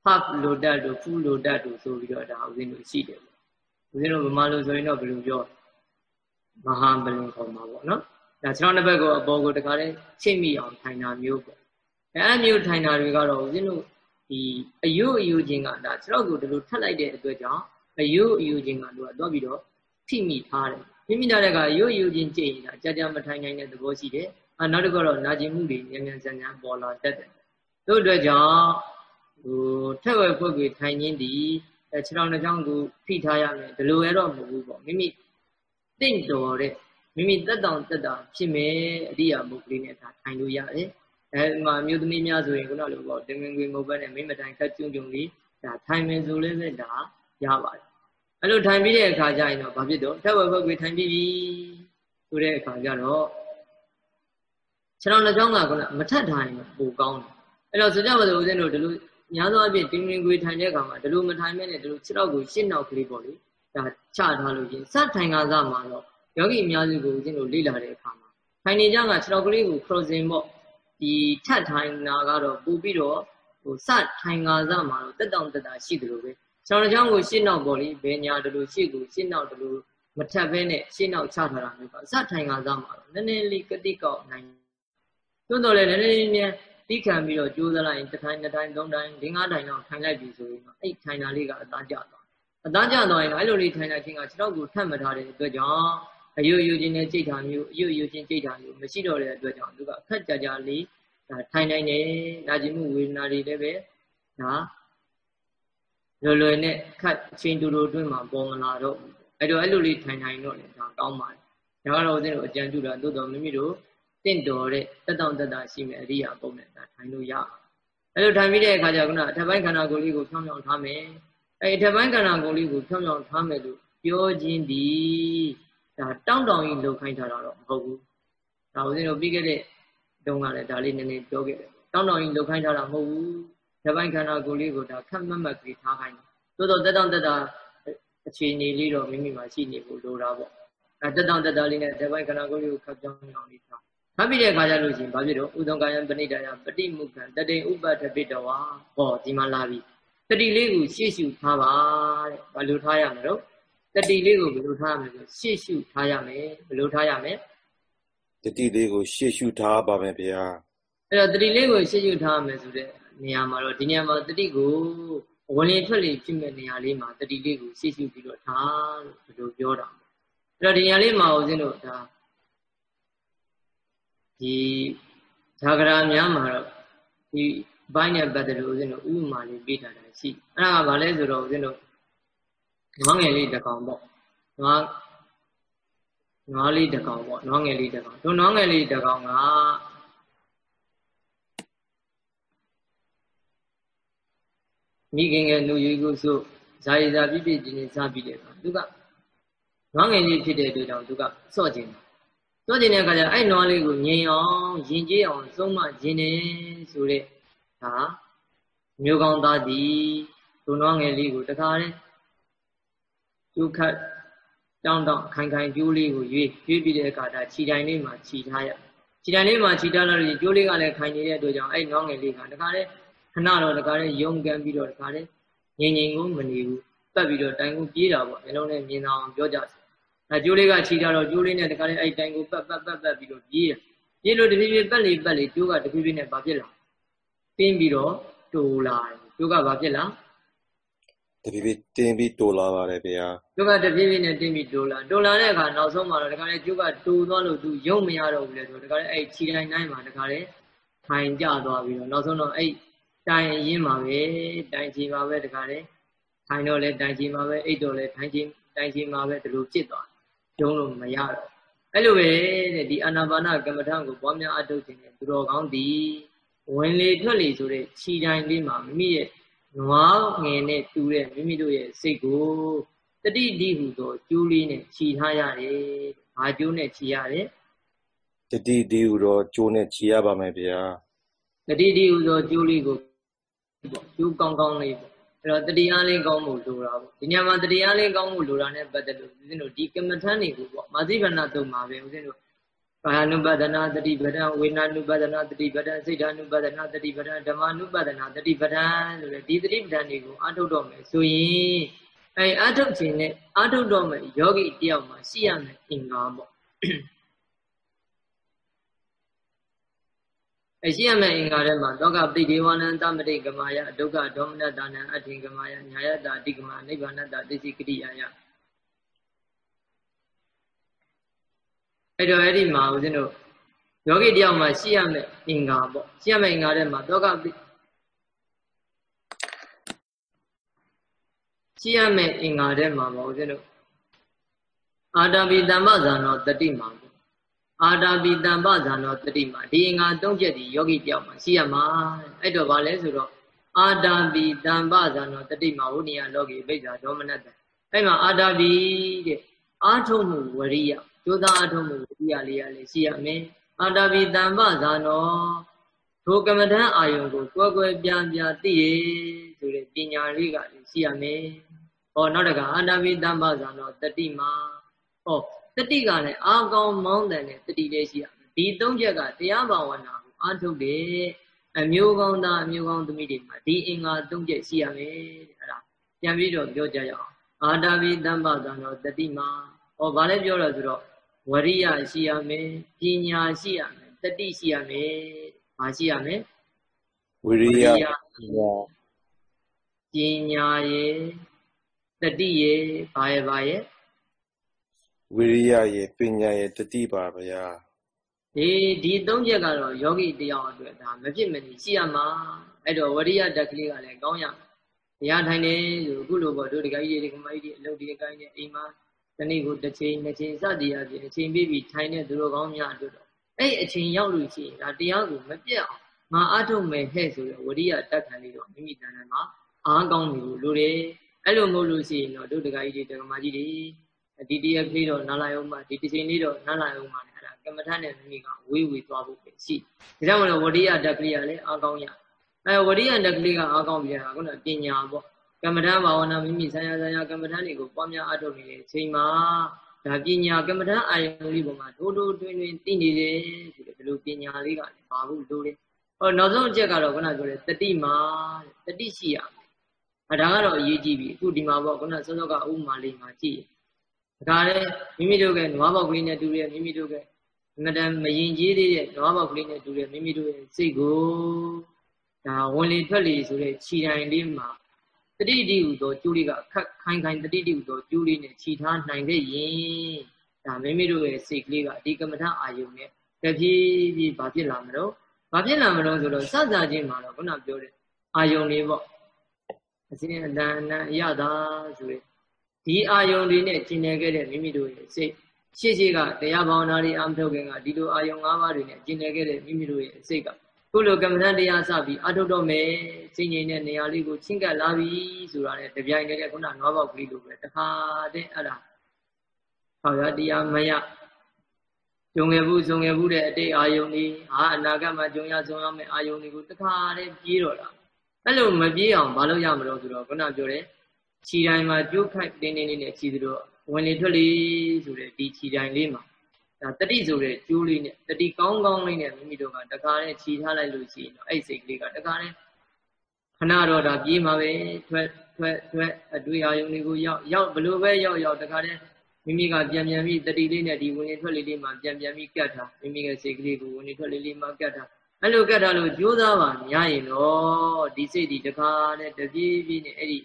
half လိုတတ်တို့ full လိုတတ်တို့ဆိုပြီးတော့ဒါဦးဇင်းတို့ရှိတယ်ပေါ့ ဦးဇင်းတို့ဗမာလိုဆိုရင်တော့ဘယ်လိုပြောမဟာပလင်ခေါ်မှာပေါ့နော်ဒါခြေထောက်နှစ်ဘက်ကိုအပေါ်ကိုတခါတည်းချိတ်မိအောင်ထိုင်တာမျိုးပေါ့အဲအမျိုးထိုင်တာတွေကတော့ဦးဇင်းတို့ဒီအယုအယုချင်းကဒါခြေထောက်ကိုဒီလိုထပ်လိုက်တဲ့အတွက်ကြောင့်အယုအယုချင်းကတို့ကတော့ပြီးတော့ထိမိထားတယ်ထိမိထားတဲ့ကအယုအယုချင်းကြိတ်နေတာကြာကြာမထိုင်နိုင်တဲ့သဘောရှိတယ်အဲနောက်တစ်ခုတော့နာကျင်မှုတွေမြန်မြန်ဆန်ဆန်ပေါ်လာတတ်တယ်တို့အတွက်ကြောင့်ဟိုထက်ဝဲဖွက်ကိုထိုင်ခြင်းဒီ ခြေထောက်နှချောင်းကိုဖိထားရမယ်ဒီလိုရတော့မဟုတ်ဘူးပေါ့မိမိတင့်တော်တဲ့မိမိတက်တောင်တက်တာဖြစ်မယ်အရိယာမုတ်ကလေးနဲ့ဒါထိုင်လို့ရတယ်အဲမှာမြို့သမီးများဆိုရင်ခုနလိုပေါ့တင်မင်ကွေမဟုတ်ဘဲနဲ့မိမတိုင်ခက်ကျုံကျုံလေးဒါထိုင်မယ်ဆိုလည်းပဲဒါရပါတယ်အဲ့လိုထိုင်ပြီးတဲ့အခါကျရင်တော့ဘာဖြစ်တော့ထက်ဝဲဖွက်ကိုထိုင်ပြီးပြီဆိုတဲ့အခါကျတော့ခြေထောက်နှချောင်းကခုနမထက်ထားရင်ပိုကောင်းတယ်အဲ့တော့ဆိုကြပါစို့ဦးဇင်းတို့ဒီလို များသောအားဖြင့်တင်းတင်းကွေးထိုင်တဲ့အခါမှာဒီလိုမထိုင်မဲနဲ့ဒီလိုခြေထောက်ကိုရှင်းနောက်ကလေးပေါ့လေဒါချထားလို့ချင်းစထိုင်ကားစားမှာတော့ယောဂီအများစုကိုဦးဇင်းတို့လေ့လာတဲ့အခါမှာထိုင်နေကြကခြေထောက်ကလေးကို crossing ပေါ့ဒီထပ်ထိုင်တာကတော့ပို့ပြီးတော့ဟိုစထိုင်ကားစားမှာတော့တက်တောင့်တက်တာရှိတယ်လို့ပဲခြေထောက်ချောင်းကိုရှင်းနောက်ပေါ့လေဘယ်ညာဒီလိုရှေ့ကိုရှင်းနောက်ဒီလိုမထပ်ဘဲနဲ့ရှင်းနောက်ချထားတာမျိုးကစထိုင်ကားစားမှာတော့နည်းနည်းလေးကတိကောက်နိုင်တွန်းတော်လည်းနည်းနည်းလေးမြန် တိခံပြီးတော့ကြိုးစားလိုက်ရင်တစ်ထိုင်နှစ်ထိုင်သုံးထိုင်၄၅ထိုင်တော့ထိုင်လိုက်ပြီဆိုရင်တော့အဲ့ထိုင်တာလေးကအသားကျသွားအသားကျသွားရင်တော့အဲ့လိုလေးထိုင်လိုက်ခြင်းကခြေထောက်ကိုထပ်မထားတဲ့အတွက်ကြောင့်အယုယုချင်းနဲ့ကြိတ်တာမျိုးအယုယုချင်းကြိတ်တာမျိုးမရှိတော့တဲ့အတွက်ကြောင့်သူကအခက်ကြကြလေးဒါထိုင်နိုင်တယ်နာကျင်မှုဝေဒနာတွေလည်းပဲဒါလွယ်လွယ်နဲ့ခတ်အချိန်တူတူအတွင်းမှာပေါ်မလာတော့ဘူးအဲ့တော့အဲ့လိုလေးထိုင်နိုင်တော့လေဒါကောင်းပါတယ်ဒါကတော့ဦးဇင်းတို့အကြံပြုတာသို့တော်မိမိတို့ တင့်တော်တဲ့တက်တောင့်တက်တာရှိမဲ့အရိယာပုံနဲ့ဒါထိုင်လို့ရအောင်အဲလိုထိုင်ပြီးတဲ့အခါကျတော့အထက်ပိုင်းခန္ဓာကိုယ်လေးကိုဖြောင်းဖြောင်းထားမယ်အဲအထက်ပိုင်းခန္ဓာကိုယ်လေးကိုဖြောင်းဖြောင်းထားမယ်လို့ပြောခြင်းဒီဒါတောင့်တောင်ကြီးလှုပ်ခိုင်းထားတာတော့မဟုတ်ဘူးဒါဦးဇင်းတို့ပြီးခဲ့တဲ့တုန်းကလည်းဒါလေးနည်းနည်းပြောခဲ့တယ်တောင့်တောင်ကြီးလှုပ်ခိုင်းထားတာမဟုတ်ဘူးထက်ပိုင်းခန္ဓာကိုယ်လေးကိုဒါခက်မတ်မတ်ကြီးထားခိုင်းတယ်သို့တော့တက်တောင့်တက်တာအခြေအနေလေးတော့မိမိမှာရှိနေဖို့လိုတာပေါ့အဲတက်တောင့်တက်တာလေးနဲ့ထက်ပိုင်းခန္ဓာကိုယ်လေးကိုခက်ပြောင်းအောင်လေးထား ဖတ်ပြီးတဲ့အခါကျလို့ရှိရင်ဘာဖြစ်တော့ဥဒ္ဒံကာယံပဏိတယပฏิမုခံတတိဥပတ္ထပိတဝါဟောဒီမှာလာပြီတတိလေးကိုရှေ့ရှုထားပါတဲ့ဘာလို့ထားရမလို့တတိလေးကိုဘယ်လိုထားရမလဲဆိုရှေ့ရှုထားရမယ်ဘယ်လိုထားရမလဲတတိလေးကိုရှေ့ရှုထားပါမယ်ဗျာအဲ့တော့တတိလေးကိုရှေ့ရှုထားရမယ်ဆိုတဲ့နေရာမှာတော့ဒီနေရာမှာတတိကိုဝင်လေထွက်လေဖြစ်မဲ့နေရာလေးမှာတတိလေးကိုရှေ့ရှုပြီးတော့ထားလို့ဒီလိုပြောတာအဲ့တော့ဒီနေရာလေးမှာဦးဇင်းတို့ဒါ ဒီဇာဂရာများမှာတော့ဒီဘိုင်းနဲ့ပတ်သက်လို့ဦးဇင်းတို့ဥပမာလေးပေးထားတာရှိအဲ့ဒါကဘာလဲဆိုတော့ဦးဇင်းတို့နွားငယ်လေးတစ်ကောင်ပေါ့နွားနွားလေးတစ်ကောင်ပေါ့နွားငယ်လေးတစ်ကောင်တို့နွားငယ်လေးတစ်ကောင်ကမိခင်ငယ်လူရွေးကိုဆိုဇာယဇာပြည့်ပြည့်ချင်းချင်းစားပြီးတယ်သူကနွားငယ်လေးဖြစ်တဲ့အတွက်ကြောင့်သူကစော့ခြင်း သွားကျင်တဲ့အခါကျအဲ့နွားလေးကိုငြိမ်အောင်ယဉ်ကျေးအောင်သုံးမခြင်းနေဆိုတဲ့ဒါမျိုးကောင်းသားသည်ဒုနွားငယ်လေးကိုတခါတည်းကျုခတ်တောင်းတောင်းခိုင်ခိုင်ကျိုးလေးကိုရွေးရွေးပြီးတဲ့အခါဒါခြိတိုင်လေးမှာခြိထားရခြိတိုင်လေးမှာခြိထားလို့ကျိုးလေးကလည်းခိုင်နေတဲ့အတွက်ကြောင့်အဲ့နွားငယ်လေးကတခါတည်းခဏတော့တခါတည်းယုံကန်ပြီးတော့တခါတည်းငြိမ်ငြိမ်ကိုမနေဘူးပတ်ပြီးတော့တိုင်ကိုပြေးတာပေါ့မျိုးလုံးနဲ့မြင်အောင်ပြောကြတယ် အဲကျိုးလေးကခြိထားတော့ကျိုးလေးနဲ့တခါလေးအဲ့တိုင်ကိုပတ်ပတ်ပတ်ပတ်ပြီးတော့ပြေးတယ်ပြေးလို့တဖြည်းဖြည်းပတ်လေပတ်လေကျိုးကတဖြည်းဖြည်းနဲ့ဘာဖြစ်လာတင်းပြီးတော့တိုးလာတယ်ကျိုးကဘာဖြစ်လားတဖြည်းဖြည်းတင်းပြီးတိုးလာပါတယ်ဗျာကျိုးကတဖြည်းဖြည်းနဲ့တင်းပြီးတိုးလာတိုးလာတဲ့အခါနောက်ဆုံးမှာတော့တခါလေကျိုးကတိုးသွားလို့သူရုံမရတော့ဘူးလေဆိုတခါလေအဲ့ခြေတိုင်းတိုင်းမှာတခါလေထိုင်ကြသွားပြီးတော့နောက်ဆုံးတော့အဲ့တိုင်ရင်းမှာပဲတိုင်ချီမှာပဲတခါလေထိုင်တော့လဲတိုင်ချီမှာပဲအိတ်တော့လဲထိုင်ချီတိုင်ချီမှာပဲဒီလိုဖြစ်သွား ကျုံးလို့မရတော့အဲ့လိုပဲတဲ့ဒီအာနာပါနကမ္မထံကိုပွားများအထုတ်ခြင်းနဲ့သူတော်ကောင်းဒီဝင်လေထွက်လေဆိုတဲ့ခြေတိုင်းလေးမှာမိမိရဲ့နွားငယ်နဲ့တူတဲ့မိမိတို့ရဲ့စိတ်ကိုတတိတိဟုသောကျိုးလေးနဲ့ခြိထားရတယ်။ဘာကျိုးနဲ့ခြိရတယ်။တတိတိဟုသောကျိုးနဲ့ခြိရပါမယ်ဗျာ။တတိတိဟုသောကျိုးလေးကိုပေါ့ကျိုးကောင်းကောင်းလေးပေါ့။ အဲ့တော့တတိယလေးကောင်းဖို့လိုတာပေါ့ဒီညမှာတတိယလေးကောင်းဖို့လိုတာနဲ့ပတ်သက်လို့ဦးဇင်းတို့ဒီကမ္မထန်တွေကိုပေါ့မာဇိဗနာသုံးပါပဲဦးဇင်းတို့ဘာနုပဒနာတတိပဒံဝေနာနုပဒနာတတိပဒံစိတ်ဓာနုပဒနာတတိပဒံဓမ္မနုပဒနာတတိပဒံဆိုတဲ့ဒီတတိပဒံတွေကိုအထုတ်တော့မယ်ဆိုရင်အဲအထုတ်ခြင်းနဲ့အထုတ်တော့မယ်ယောဂီတယောက်မှာရှိရမယ်အင်္ဂါပေါ့ အရှိရမယ်အင်္ဂါထဲမှာတောကပိဒေဝနံသမတိကမာယဒုက္ခဒေါမနတာနံအထင်ကမာယညာယတာအတိကမာနိဗ္ဗာနတသိသိကတိယယအဲ့တော့အဲ့ဒီမှာဦးဇင်းတို့ယောဂီတယောက်မှာရှိရမယ့်အင်္ဂါပေါ့ရှိရမယ့်အင်္ဂါထဲမှာတောကရှိရမယ့်အင်္ဂါထဲမှာပေါ့ဦးဇင်းတို့အာတာပိတမ္ပဇာနောတတိမှာပေါ့ အာတာပိတမ္ပဇာနောတတိမှာဒီအင်္ဂါ၃ချက်ဒီယောဂီတယောက်မှာရှိရမှာအဲ့တော့ဗာလဲဆိုတော့အာတာပိတမ္ပဇာနောတတိမှာဝိနည်းလောကီပိဋ္ဌာဒေါမနတအဲ့မှာအာတာပိတဲ့အာထုံမှုဝရိယကြိုးစားအထုံးမှုဝိရလေးရလေးရှိရမယ်အာတာပိတံပဇာနောထိုကမ္မထံအာယုံကိုကွယ်ကွယ်ပြားပြားသိရဆိုတဲ့ပညာလေးကလေးရှိရမယ်ဟောနောက်တကအာတာပိတံပဇာနောတတိမာဟော တတိကလည်းအာကောင်းမောင်းတယ်နဲ့တတိလေးရှိရမယ်ဒီသုံးချက်ကတရားဘာဝနာကိုအားထုတ်တယ်အမျိုးကောင်းသားအမျိုးကောင်းသမီးတွေမှာဒီအင်္ဂါသုံးချက်ရှိရမယ်တဲ့အဲ့ဒါပြန်ပြီးတော့ပြောကြရအောင်အာတာပိတံပဇာနောတတိမာဟောဗာလဲပြောတော့ဆိုတော့ဝရိယရှိရမယ်ပညာရှိရမယ်တတိရှိရမယ်ဘာရှိရမယ်ဝရိယပညာရေတတိရေဘာရဲ့ဘာရဲ့ ဝိရိယရေပညာရေတတိပါဗျာဒီဒီသုံးချက်ကတော့ယောဂီတယောက်အတွက်ဒါမဖြစ်မနေရှိရမှာအဲ့တော့ဝရိယတက်ကလေးကလည်းကောင်းရတရားထိုင်နေဆိုအခုလိုပေါ့တို့တကကြီးတွေဒီကမကြီးတွေအလုပ်တွေအကိုင်းနေအိမ်မှာတနေ့ကိုတစ်ချိန်နှစ်ချိန်စသည်အပြင်အချိန်ပြပြီးထိုင်တဲ့သူတော်ကောင်းများအတွက်တော့အဲ့အချိန်ရောက်လို့ရှိရင်ဒါတရားကိုမပြတ်အောင်ငါအားထုတ်မယ်ဟဲ့ဆိုရဝရိယတက်ခံလေးတော့မိမိတန်တယ်မှာအားကောင်းနေလို့လိုတယ်အဲ့လိုမဟုတ်လို့ရှိရင်တော့တို့တကကြီးတွေတကမာကြီးတွေ ဒီတရက်ဖေးတော့နားလိုက်အောင်မှဒီတစ်ချိန်လေးတော့နားလိုက်အောင်မှအဲ့ဒါကမ္မထနဲ့မိမိကဝေးဝေးသွားဖို့ပဲရှိဒါကြောင့်မလို့ဝရိယတက်ကလေးကလည်းအားကောင်းရအဲဝရိယတက်ကလေးကအားကောင်းပြန်တာခုနပညာပေါ့ကမ္မဋ္ဌာန်းဘာဝနာမိမိဆံရဆံရကမ္မဋ္ဌာန်းတွေကိုပွားများအထုတ်နေတဲ့အချိန်မှာဒါပညာကမ္မဋ္ဌာန်းအာယုံလေးပေါ်မှာထိုးထိုးတွင်တွင်သိနေတယ်ဆိုတဲ့ဒီလိုပညာလေးကလည်းပါဘူးလို့လေဟောနောက်ဆုံးအချက်ကတော့ခုနပြောတဲ့တတိမာတတိရှိရမယ်အဲဒါကတော့အရေးကြီးပြီအခုဒီမှာပေါ့ခုနစောစောကဥမာလေးမှာကြည့် ဒါကလည်းမိမိတို့ကနွားပေါက်ကလေးနဲ့တူတဲ့မိမိတို့ကအမတန်မရင်ကြီးသေးတဲ့နွားပေါက်ကလေးနဲ့တူတဲ့မိမိတို့ရဲ့စိတ်ကိုဒါဝင်လေထွက်လေဆိုတဲ့ခြိတိုင်လေးမှာတတိတိဟူသောကျိုးလေးကခက်ခိုင်ခိုင်တတိတိဟူသောကျိုးလေးနဲ့ခြိထားနိုင်ခဲ့ရင်ဒါမိမိတို့ရဲ့စိတ်ကလေးကအဒီကမ္မထအာယုံနဲ့တပြေးပြေးဘာဖြစ်လာမလို့ဘာဖြစ်လာမလို့ဆိုတော့စစချင်းမှာတော့ခုနပြောတဲ့အာယုံလေးပေါ့အစဉ်အတန်အနံအရသာဆိုတဲ့ ဒီအာယုံလေးနဲ့ကျင်နေခဲ့တဲ့မိမိတို့ရဲ့စိတ်ရှေ့ရှေ့ကတရားဘာဝနာတွေအမထုတ်ခင်ကဒီလိုအာယုံ၅ပါးတွေနဲ့ကျင်နေခဲ့တဲ့မိမိတို့ရဲ့စိတ်ကခုလိုကမ္မဋ္ဌာန်းတရားစပြီးအထုတ်တော့မယ်စိတ်ငြိမ်တဲ့နေရာလေးကိုချင်းကပ်လာပြီဆိုတာနဲ့တပြိုင်တည်းခုနနွားပေါက်ကလေးလိုပဲတခါတည်းအဲ့ဒါဟောရတရားမရကြုံငယ်ဘူးဇုံငယ်ဘူးတဲ့အတိတ်အာယုန်ဒီဟာအနာဂတ်မှာကြုံရဇုံရမယ့်အာယုန်တွေကိုတခါတည်းပြေးတော့တာအဲ့လိုမပြေးအောင်မလုပ်ရမလို့ဆိုတော့ခုနပြောတဲ့ ခြီတိုင်းမှာကြိုးခိုက်တင်းတင်းလေးနဲ့ခြီသလိုဝင်လေထွက်လေဆိုတဲ့ဒီခြီတိုင်းလေးမှာဒါတတိဆိုတဲ့ကျိုးလေးနဲ့တတိကောင်းကောင်းလေးနဲ့မိမိတို့ကတခါနဲ့ခြီထားလိုက်လို့ရှိရင်တော့အဲ့စိတ်ကလေးကတခါနဲ့ခဏတော့ဒါပြေးမှာပဲထွက်ထွက်ထွက်အတွေ့အယုံတွေကိုရောက်ရောက်ဘလို့ပဲရောက်ရောက်တခါနဲ့မိမိကပြန်ပြန်ပြီးတတိလေးနဲ့ဒီဝင်နေထွက်လေးလေးမှာပြန်ပြန်ပြီးကတ်ထားမိမိရဲ့စိတ်ကလေးကိုဝင်နေထွက်လေးလေးမှာကတ်ထားအဲ့လိုကတ်ထားလို့ကြိုးစားပါများရင်တော့ဒီစိတ်ဒီတခါနဲ့တပြေးပြေးနဲ့အဲ့ဒီ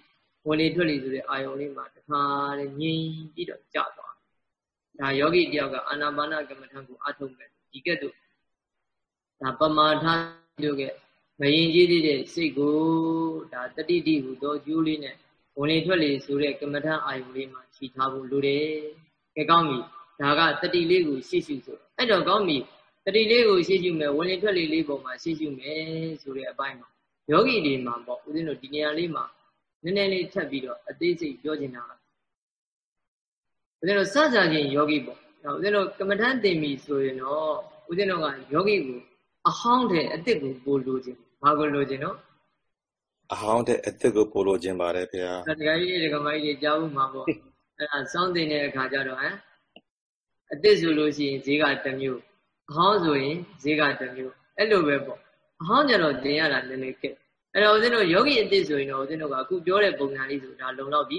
ဝင်လေထွက်လေဆိုတဲ့အာယုံလေးမှာတခါနဲ့ငြိမ်ပြီးတော့ကြာသွားဒါယောဂီတယောက်ကအာနာပါနကမ္မထံကိုအထုံးမယ်ဒီကဲ့သို့ဒါပမာထတို့ကမရင်ကြီးသေးတဲ့စိတ်ကိုဒါတတိတိဟူသောကျိုးလေးနဲ့ဝင်လေထွက်လေဆိုတဲ့ကမ္မထအာယုံလေးမှာခြိထားဖို့လိုတယ်ကဲကောင်းပြီဒါကတတိလေးကိုရှေ့ရှုဆိုအဲ့တော့ကောင်းပြီတတိလေးကိုရှေ့ရှုမယ်ဝင်လေထွက်လေလေးပုံမှာရှေ့ရှုမယ်ဆိုတဲ့အပိုင်းမှာယောဂီတွေမှာပေါ့ဦးဇင်းတို့ဒီနေရာလေးမှာ နည်းနည်းလေးထပ်ပြီးတော့အသေးစိတ်ပြောချင်တာကဦးဇင်းတို့စစချင်းယောဂီပေါ့နော်ဦးဇင်းတို့ကမ္မထန်သင်ပြီဆိုရင်တော့ဦးဇင်းတို့ကယောဂီကိုအဟောင်းတဲ့အစ်စ်ကိုပို့လို့ခြင်းဘာကိုလို့ခြင်းနော်အဟောင်းတဲ့အစ်စ်ကိုပို့လို့ခြင်းပါတယ်ဗျာတခါကြီးတခါမကြီးကြားဘူးမှာပေါ့အဲ့ဒါစောင်းတင်တဲ့အခါကျတော့ဟမ်အစ်စ်ဆိုလို့ရှိရင်ဈေးကတစ်မျိုးအဟောင်းဆိုရင်ဈေးကတစ်မျိုးအဲ့လိုပဲပေါ့အဟောင်းကြတော့တင်ရတာနည်းနည်းခက် အဲ့တော့ဦးဇင်းတို့ယောဂီအစ်စ်ဆိုရင်တော့ဦးဇင်းတို့ကအခုပြောတဲ့ပုံစံလေးဆိုဒါလုံလောက်ပြီ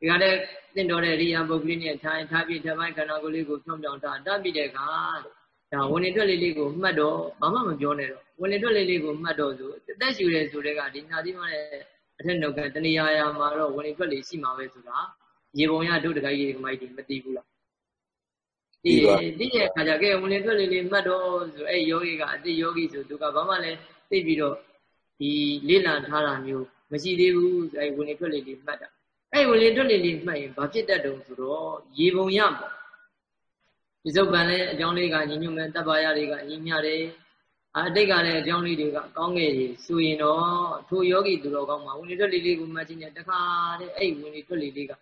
ဒီကလည်းသင်တော်တဲ့ရိယာပုဂ္ဂလိနဲ့ထိုင်ထားပြီးဓမ္မခန္ဓာကိုယ်လေးကိုဖြောင်းပြောင်းထားတတ်ပြီးတဲ့အခါဒါဝင်နေထွက်လေးလေးကိုမှတ်တော့ဘာမှမပြောနဲ့တော့ဝင်နေထွက်လေးလေးကိုမှတ်တော့ဆိုအသက်ရှူရဲဆိုတဲ့ကဒီညာတိမနဲ့အထက်နှုတ်ကတဏှာယာမှာတော့ဝင်နေထွက်လေးရှိမှာပဲဆိုတာရေပုံရဒုဒကကြီးဒီမိုက်ဒီမသိဘူးလားဒီဒီရဲ့ခါကြကဲဝင်နေထွက်လေးလေးမှတ်တော့ဆိုအဲ့ယောဂီကအတိယောဂီဆိုသူကဘာမှလည်းသိပြီးတော့ ဒီလေ့လာထားတာမျိုးမရှိသေးဘူးဆိုအဲ့ဝင်နေထွက်လေးလေးမှတ်တာအဲ့ဝင်နေထွက်လေးလေးမှတ်ရင်ဘာဖြစ်တတ်တုံဆိုတော့ရေပုံရပေါ့ဒီစုပ်ပံလည်းအကြောင်းလေးကညီညွတ်မဲ့တပ်ပါရတွေကညီမျှတယ်အတိတ်ကလည်းအကြောင်းလေးတွေကကောင်းခဲ့ရဆိုရင်တော့ထိုယောဂီသူတော်ကောင်းမှာဝင်လေထွက်လေလေးကိုမှတ်ခြင်းနဲ့တခါတည်းအဲ့ဝင်လေထွက်လေလေးက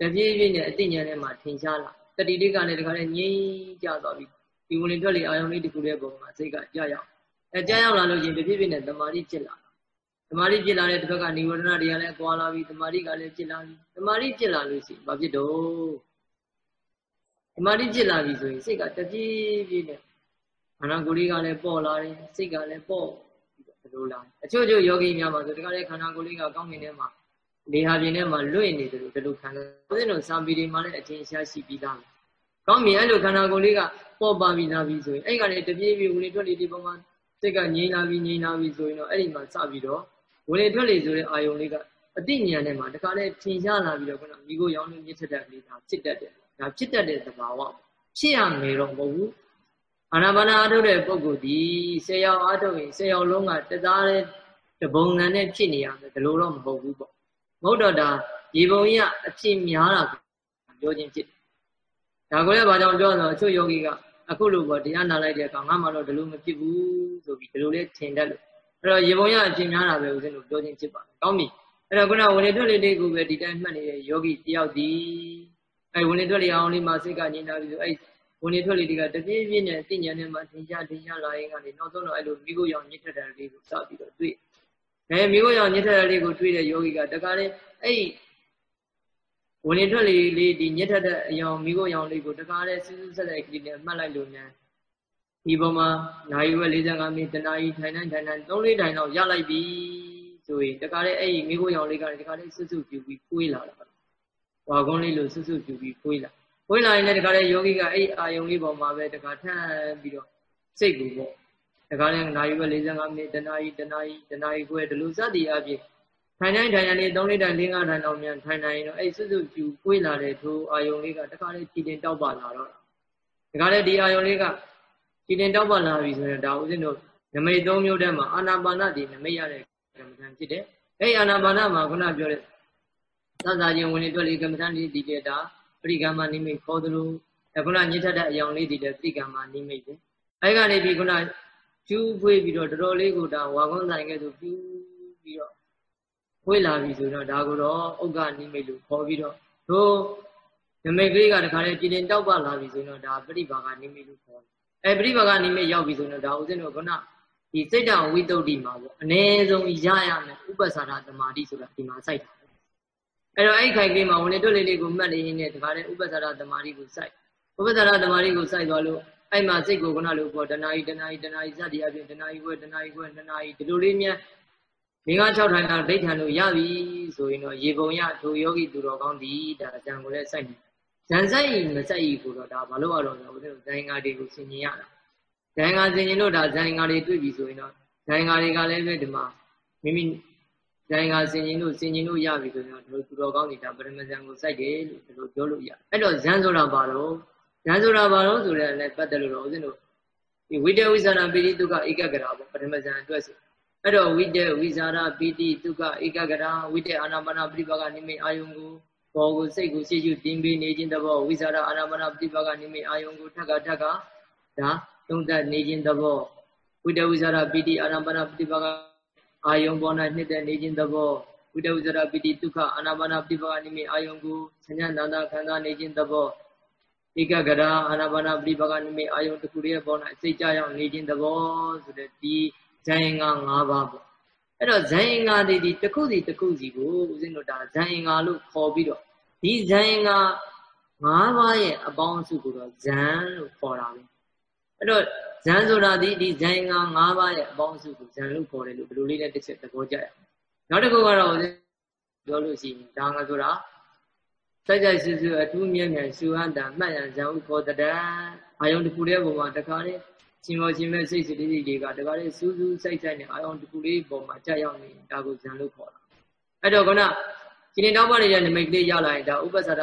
တပြေးပြေးနဲ့အတိညာနဲ့မှထင်ရှားလာတတိလေးကလည်းတခါတည်းငြိမ်းကြသွားပြီဒီဝင်လေထွက်လေအာယုံလေးတစ်ခုတည်းပုံမှာစိတ်ကကြာရောက် အဲကြာရောက်လာလို့ချင်းတပြေးပြေးနဲ့တမာတိဖြစ်လာတမာတိဖြစ်လာတဲ့တစ်ခါကនិဝရဏတွေကလည်းကွာလာပြီတမာတိကလည်းဖြစ်လာပြီတမာတိဖြစ်လာလို့ရှိရင်ဘာဖြစ်တော့ဒီမာတိဖြစ်လာပြီဆိုရင်စိတ်ကတပြေးပြေးနဲ့ခန္ဓာကိုယ်လေးကလည်းပေါ့လာတယ်စိတ်ကလည်းပေါ့ပြီးတော့ဒီလိုလာအချို့ချို့ယောဂီများမှာဆိုဒီကလည်းခန္ဓာကိုယ်လေးကကောင်းကင်ထဲမှာလေဟာပြင်ထဲမှာလွင့်နေတယ်လို့ဒီလိုခံတယ်ဦးဇင်းတို့စာပီတွေမှာလည်းအချင်းရှားရှိပြီးသားပဲကောင်းပြီအဲ့လိုခန္ဓာကိုယ်လေးကပေါ့ပါပြီးသားပြီဆိုရင်အဲ့ကလည်းတပြေးပြေးဝင်လေထွက်လေဒီပုံမှာ စိတ်ကငြိမ်းလာပြီးငြိမ်းလာပြီးဆိုရင်တော့အဲ့ဒီမှာစပြီးတော့ဝင်လေထွက်လေဆိုတဲ့အာယုံလေးကအတိညာနဲ့မှာတခါလဲထင်ရှားလာပြီးတော့ခုနမိကိုရောင်းနေမြစ်ထက်တဲ့ကလေးဒါဖြစ်တတ်တယ်ဒါဖြစ်တတ်တဲ့သဘာဝဖြစ်ရမယ်တော့မဟုတ်ဘူးအာနာပါနာအထုတ်တဲ့ပုဂ္ဂိုလ်ဒီဆယ်ယောက်အထုတ်ရင်ဆယ်ယောက်လုံးကတသားတဲ့တပုံငံနဲ့ဖြစ်နေရမယ်ဒီလိုတော့မဟုတ်ဘူးပေါ့မဟုတ်တော့ဒါရေပုံရအဖြစ်များတာပြောခြင်းဖြစ်ဒါကိုလည်းဘာကြောင့်ပြောလဲဆိုအချို့ယောဂီက အခုလိုပေါ့တရားနာလိုက်တဲ့အခါငါမှတော့ဒီလိုမဖြစ်ဘူးဆိုပြီးဒီလိုလေးထင်တတ်လို့အဲ့တော့ရေပုံရအဖြစ်များတာပဲဦးဇင်းတို့ပြောခြင်းဖြစ်ပါတယ်ကောင်းပြီအဲ့တော့ခုနဝင်လေထွက်လေလေးကိုပဲဒီတိုင်းမှတ်နေတဲ့ယောဂီတယောက်ဒီအဲဝင်လေထွက်လေအောင်လေးမှာစိတ်ကညင်လာပြီဆိုအဲဝင်လေထွက်လေတွေကတပြေးပြေးနဲ့သိဉာဏ်နဲ့မှထင်ရှားထင်ရှားလာရင်ကနေနောက်ဆုံးတော့အဲလိုမိကိုရောင်ညစ်ထက်တဲ့လေးကိုစပြီးတော့တွေ့အဲမိကိုရောင်ညစ်ထက်တဲ့လေးကိုတွေ့တဲ့ယောဂီကတခါလေအဲ ဝင်လေထွက်လေလေးဒီညစ်ထက်တဲ့အယောင်မိကိုရောင်လေးကိုတခါလေစူးစူးဆက်ဆက်ကလေးနဲ့မှတ်လိုက်လို့မြန်ဒီပေါ်မှာနိုင်ရွယ်45မိနစ်တနာရီထိုင်တိုင်းထိုင်တိုင်း3-4တိုင်လောက်ရလိုက်ပြီဆိုရင်တခါလေအဲ့ဒီမိကိုရောင်လေးကတခါလေစွတ်စွတ်ပြူပြီးကိုွေးလာတာဝါကုန်းလေးလိုစွတ်စွတ်ပြူပြီးကိုွေးလာကိုွေးလာရင်လည်းတခါလေယောဂီကအဲ့ဒီအာယုံလေးပေါ်မှာပဲတခါထမ်းပြီးတော့စိတ်ကိုပေါ့တခါလေနိုင်ရွယ်45မိနစ်တနာရီတနာရီတနာရီခွဲဒီလိုစသည်အပြင် ထိုင်တိုင်းထိုင်ရလေး3လေးတိုင်4 5တိုင်တော့မြန်ထိုင်နိုင်တော့အဲ့စွတ်စွတ်ပြူကိုွေးလာတဲ့ထိုအာယုံလေးကတခါလေကြည်တင်တောက်ပါလာတော့တခါလေဒီအာယုံလေးကကြည်တင်တောက်ပါလာပြီဆိုရင်ဒါဥစဉ်တို့နမိတ်၃မျိုးတည်းမှာအာနာပါနဒီနမိတ်ရတဲ့ကမ္မဋ္ဌာန်းဖြစ်တယ်။အဲဒီအာနာပါနမှာခုနပြောတဲ့သဇာချင်းဝင်လေတွက်လေကမ္မဋ္ဌာန်းလေးဒီတဲ့တာပရိကမ္မနိမိတ်ခေါ်သလိုခုနညစ်ထတဲ့အယောင်လေးဒီတဲ့ပရိကမ္မနိမိတ်ပဲ။အဲဒီကနေပြီးခုနကျူးဖွေးပြီးတော့တော်တော်လေးကိုဒါဝါကွန်းဆိုင်ကဲဆိုပြူးပြီးတော့ ဖွေးလာပြီဆိုတော့ဒါကိုတော့ဥက္ကနိမိတ်လို့ခေါ်ပြီးတော့တို့နမိတ်ကလေးကတခါလေပြည်တင်တောက်ပလာပြီဆိုတော့ဒါပရိပါကနိမိတ်လို့ခေါ်တယ်။အဲပရိပါကနိမိတ်ရောက်ပြီဆိုတော့ဒါဥစဉ်တော့ခုနဒီစိတ်တဝိတုဒ္ဓိမှာပေါ့အ ਨੇ ဆုံးရရမယ်ဥပ္ပစာရသမာဓိဆိုတာဒီမှာစိုက်တာအဲ့တော့အဲ့ခိုင်ကလေးမှာဝင်လေတွက်လေးလေးကိုမှတ်နေရင်းနဲ့ဒီကားတဲ့ဥပ္ပစာရသမာဓိကိုစိုက်ဥပ္ပစာရသမာဓိကိုစိုက်သွားလို့အဲ့မှာစိတ်ကိုခုနလိုပေါ့တဏှာကြီးတဏှာကြီးတဏှာကြီးစသည်အပြင်တဏှာကြီးခွဲတဏှာကြီးခွဲတဏှာကြီးဒီလိုလေးများ မိငါ6ထိုင်တာဒိဋ္ဌံလို့ရပြီဆိုရင်တော့ရေပုံရထိုယောဂီသူတော်ကောင်းဒီဒါဇံကိုလည်းစိုက်နေဇံစိုက်မစိုက်ဘူးတော့ဒါဘာလို့ရတော့လဲဦးဇင်းတို့ဇိုင်းကားတွေကိုဆင်ញင်ရတာဇဇန်ငါစင်ရင်တို့ဒါဇန်ငါတွေတွေ့ပြီဆိုရင်တော့ဇန်ငါတွေကလည်းပဲဒီမှာမိမိဇန်ငါစင်ရင်တို့စင်ရင်တို့ရပြီဆိုရင်တော့သူတော်ကောင်းတွေဒါပရမဇန်ကိုစိုက်တယ်လို့ဒီလိုပြောလို့ရအဲ့တော့ဇန်ဆိုတာဘာလို့ဇန်ဆိုတာဘာလို့ဆိုတဲ့လည်းပတ်သက်လို့တော့ဦးဇင်းတို့ဒီဝိတဝိဇာနာပိတိတုကဧကဂရာပေါ့ပရမဇန်အတွက်ဆို အဲ့တော့ဝိတဝိဇာရပိတိတုကဧကဂရာဝိတအာနာပါနာပရိပါကနိမိတ်အာယုံကိုဘောကိုစိတ်ကိုရှေ့ရှုတင်ပေးနေခြင်းတဘောဝိဇာရအာနာပါနာပရိပါကနိမိတ်အာယုံကိုထက်ကထက်ကဒါသုံးသပ်နေခြင်းတဘောဝိတဝိဇာရပိတိအာနာပါနာပရိပါကအာယုံပေါ်၌နှစ်သက်နေခြင်းတဘောဝိတဝိဇာရပိတိဒုက္ခအာနာပါနာပရိပါကနိမိတ်အာယုံကိုဆញ្ញနာနာခံစားနေခြင်းတဘောဧကဂရအာနာပါနာပရိပါကနိမိတ်အာယုံတစ်ခုတည်းပေါ်၌စိတ်ကြရောက်နေခြင်းတဘောဆိုတဲ့ဒီ ဇန်ရင်္ဂ၅ပါးပေါ့အဲ့တော့ဇန်ရင်္ဂတွေဒီတစ်ခုစီတစ်ခုစီကိုဦးဇင်းတို့ဒါဇန်ရင်္ဂလို့ခေါ်ပြီးတော့ဒီဇန်ရင်္ဂ၅ပါးရဲ့အပေါင်းအစုကိုတော့ဇန်လို့ခေါ်တာပဲအဲ့တော့ဇန်ဆိုတာဒီဒီဇန်ရင်္ဂ၅ပါးရဲ့အပေါင်းအစုကိုဇန်လို့ခေါ်တယ်လို့ဘယ်လိုလေးလဲတစ်ချက်သဘောကျရအောင်နောက်တစ်ခုကတော့ပြောလို့ရှိရင်ဒါငါဆိုတာစိုက်ကြိုက်ဆူဆူအထူးမြဲမြံရှူဟန်တာမှတ်ရန်ဇံဥခေါ်တဲ့အာယုံတစ်ခုတည်းပုံမှာတခါလေး ရှင်မောရှင်မဲ့စိတ်စိတ်လေးတွေကတခါလေးစူးစူးစိုက်စိုက်နဲ့အာယုံတစ်ခုလေးပုံမှာကြာရောက်နေဒါကိုဇံလို့ခေါ်တာအဲ့တော့ခုနဒီနေ့တောင်းပနေတဲ့နမိတ်ကလေးရလာရင်ဒါဥပ္ပစာရ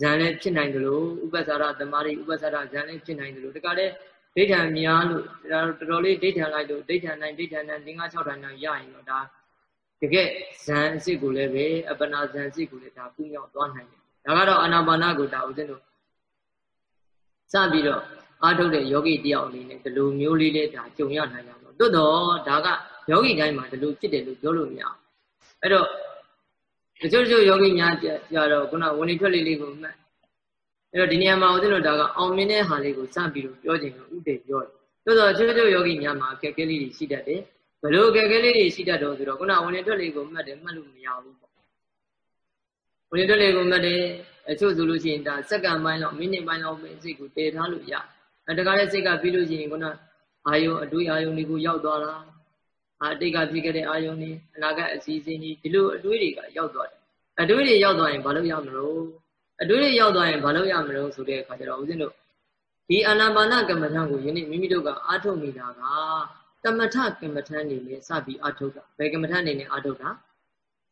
ဇံလည်းဖြစ်နိုင်တယ်လို့ဥပ္ပစာရသမารိဥပ္ပစာရဇံလည်းဖြစ်နိုင်တယ်လို့တခါလေးဒိဋ္ဌံများလို့ဒါတော်တော်လေးဒိဋ္ဌံလိုက်လို့ဒိဋ္ဌံနိုင်ဒိဋ္ဌံနိုင်၅၆ဌာနရရင်တော့ဒါတကယ်ဇံအစ်စ်ကိုလည်းပဲအပနာဇံအစ်စ်ကိုလည်းဒါပူမြောက်သွားနိုင်တယ်ဒါကတော့အာနာပါနကိုဒါဦးဇင်းတို့စပြီးတော့ အားထုတ်တဲ့ယောဂီတယောက်အနေနဲ့ဒီလိုမျိုးလေးလေးဒါကြုံရနိုင်ကြတော့တွတ်တော့ဒါကယောဂီတိုင်းမှာဒီလိုဖြစ်တယ်လို့ပြောလို့မရအောင်အဲ့တော့တချို့တချို့ယောဂီများကြတော့ခုနဝင်နေထွက်လေးလေးကိုမှတ်အဲ့တော့ဒီနေရာမှာဦးဇင်းတို့ဒါကအောင်မြင်တဲ့ဟာလေးကိုစပြီးတော့ပြောခြင်းလို့ဥတည်ပြောတယ်တွတ်တော့တချို့တချို့ယောဂီများမှာအခက်အခဲလေးတွေရှိတတ်တယ်ဘလို့အခက်အခဲလေးတွေရှိတတ်တော့ဆိုတော့ခုနဝင်နေထွက်လေးကိုမှတ်တယ်မှတ်လို့မရဘူးပေါ့ဝင်နေထွက်လေးကိုမှတ်တယ်အချို့ဆိုလို့ရှိရင်ဒါစက္ကန့်ပိုင်းလောက်မိနစ်ပိုင်းလောက်ပဲစိတ်ကိုတည်ထားလို့ရအဲ တကားတဲ့စိတ်ကပြီးလို့ရှိရင်ခုနအာယုံအတွေးအာယုံတွေကိုရောက်သွားတာအာတိတ်ကဖြစ်ခဲ့တဲ့အာယုံတွေအနာဂတ်အစည်းအဝေးကြီးဒီလိုအတွေးတွေကရောက်သွားတယ်အတွေးတွေရောက်သွားရင်ဘာလို့ရမလို့အတွေးတွေရောက်သွားရင်ဘာလို့ရမလို့ဆိုတဲ့အခါကျတော့ဦးဇင်းတို့ဒီအာနာပါနကမ္မထံကိုယနေ့မိမိတို့ကအာထုတ်မိတာကတမထကမ္မထံနေနဲ့စပြီးအာထုတ်တာဘယ်ကမ္မထံနေနဲ့အာထုတ်တာ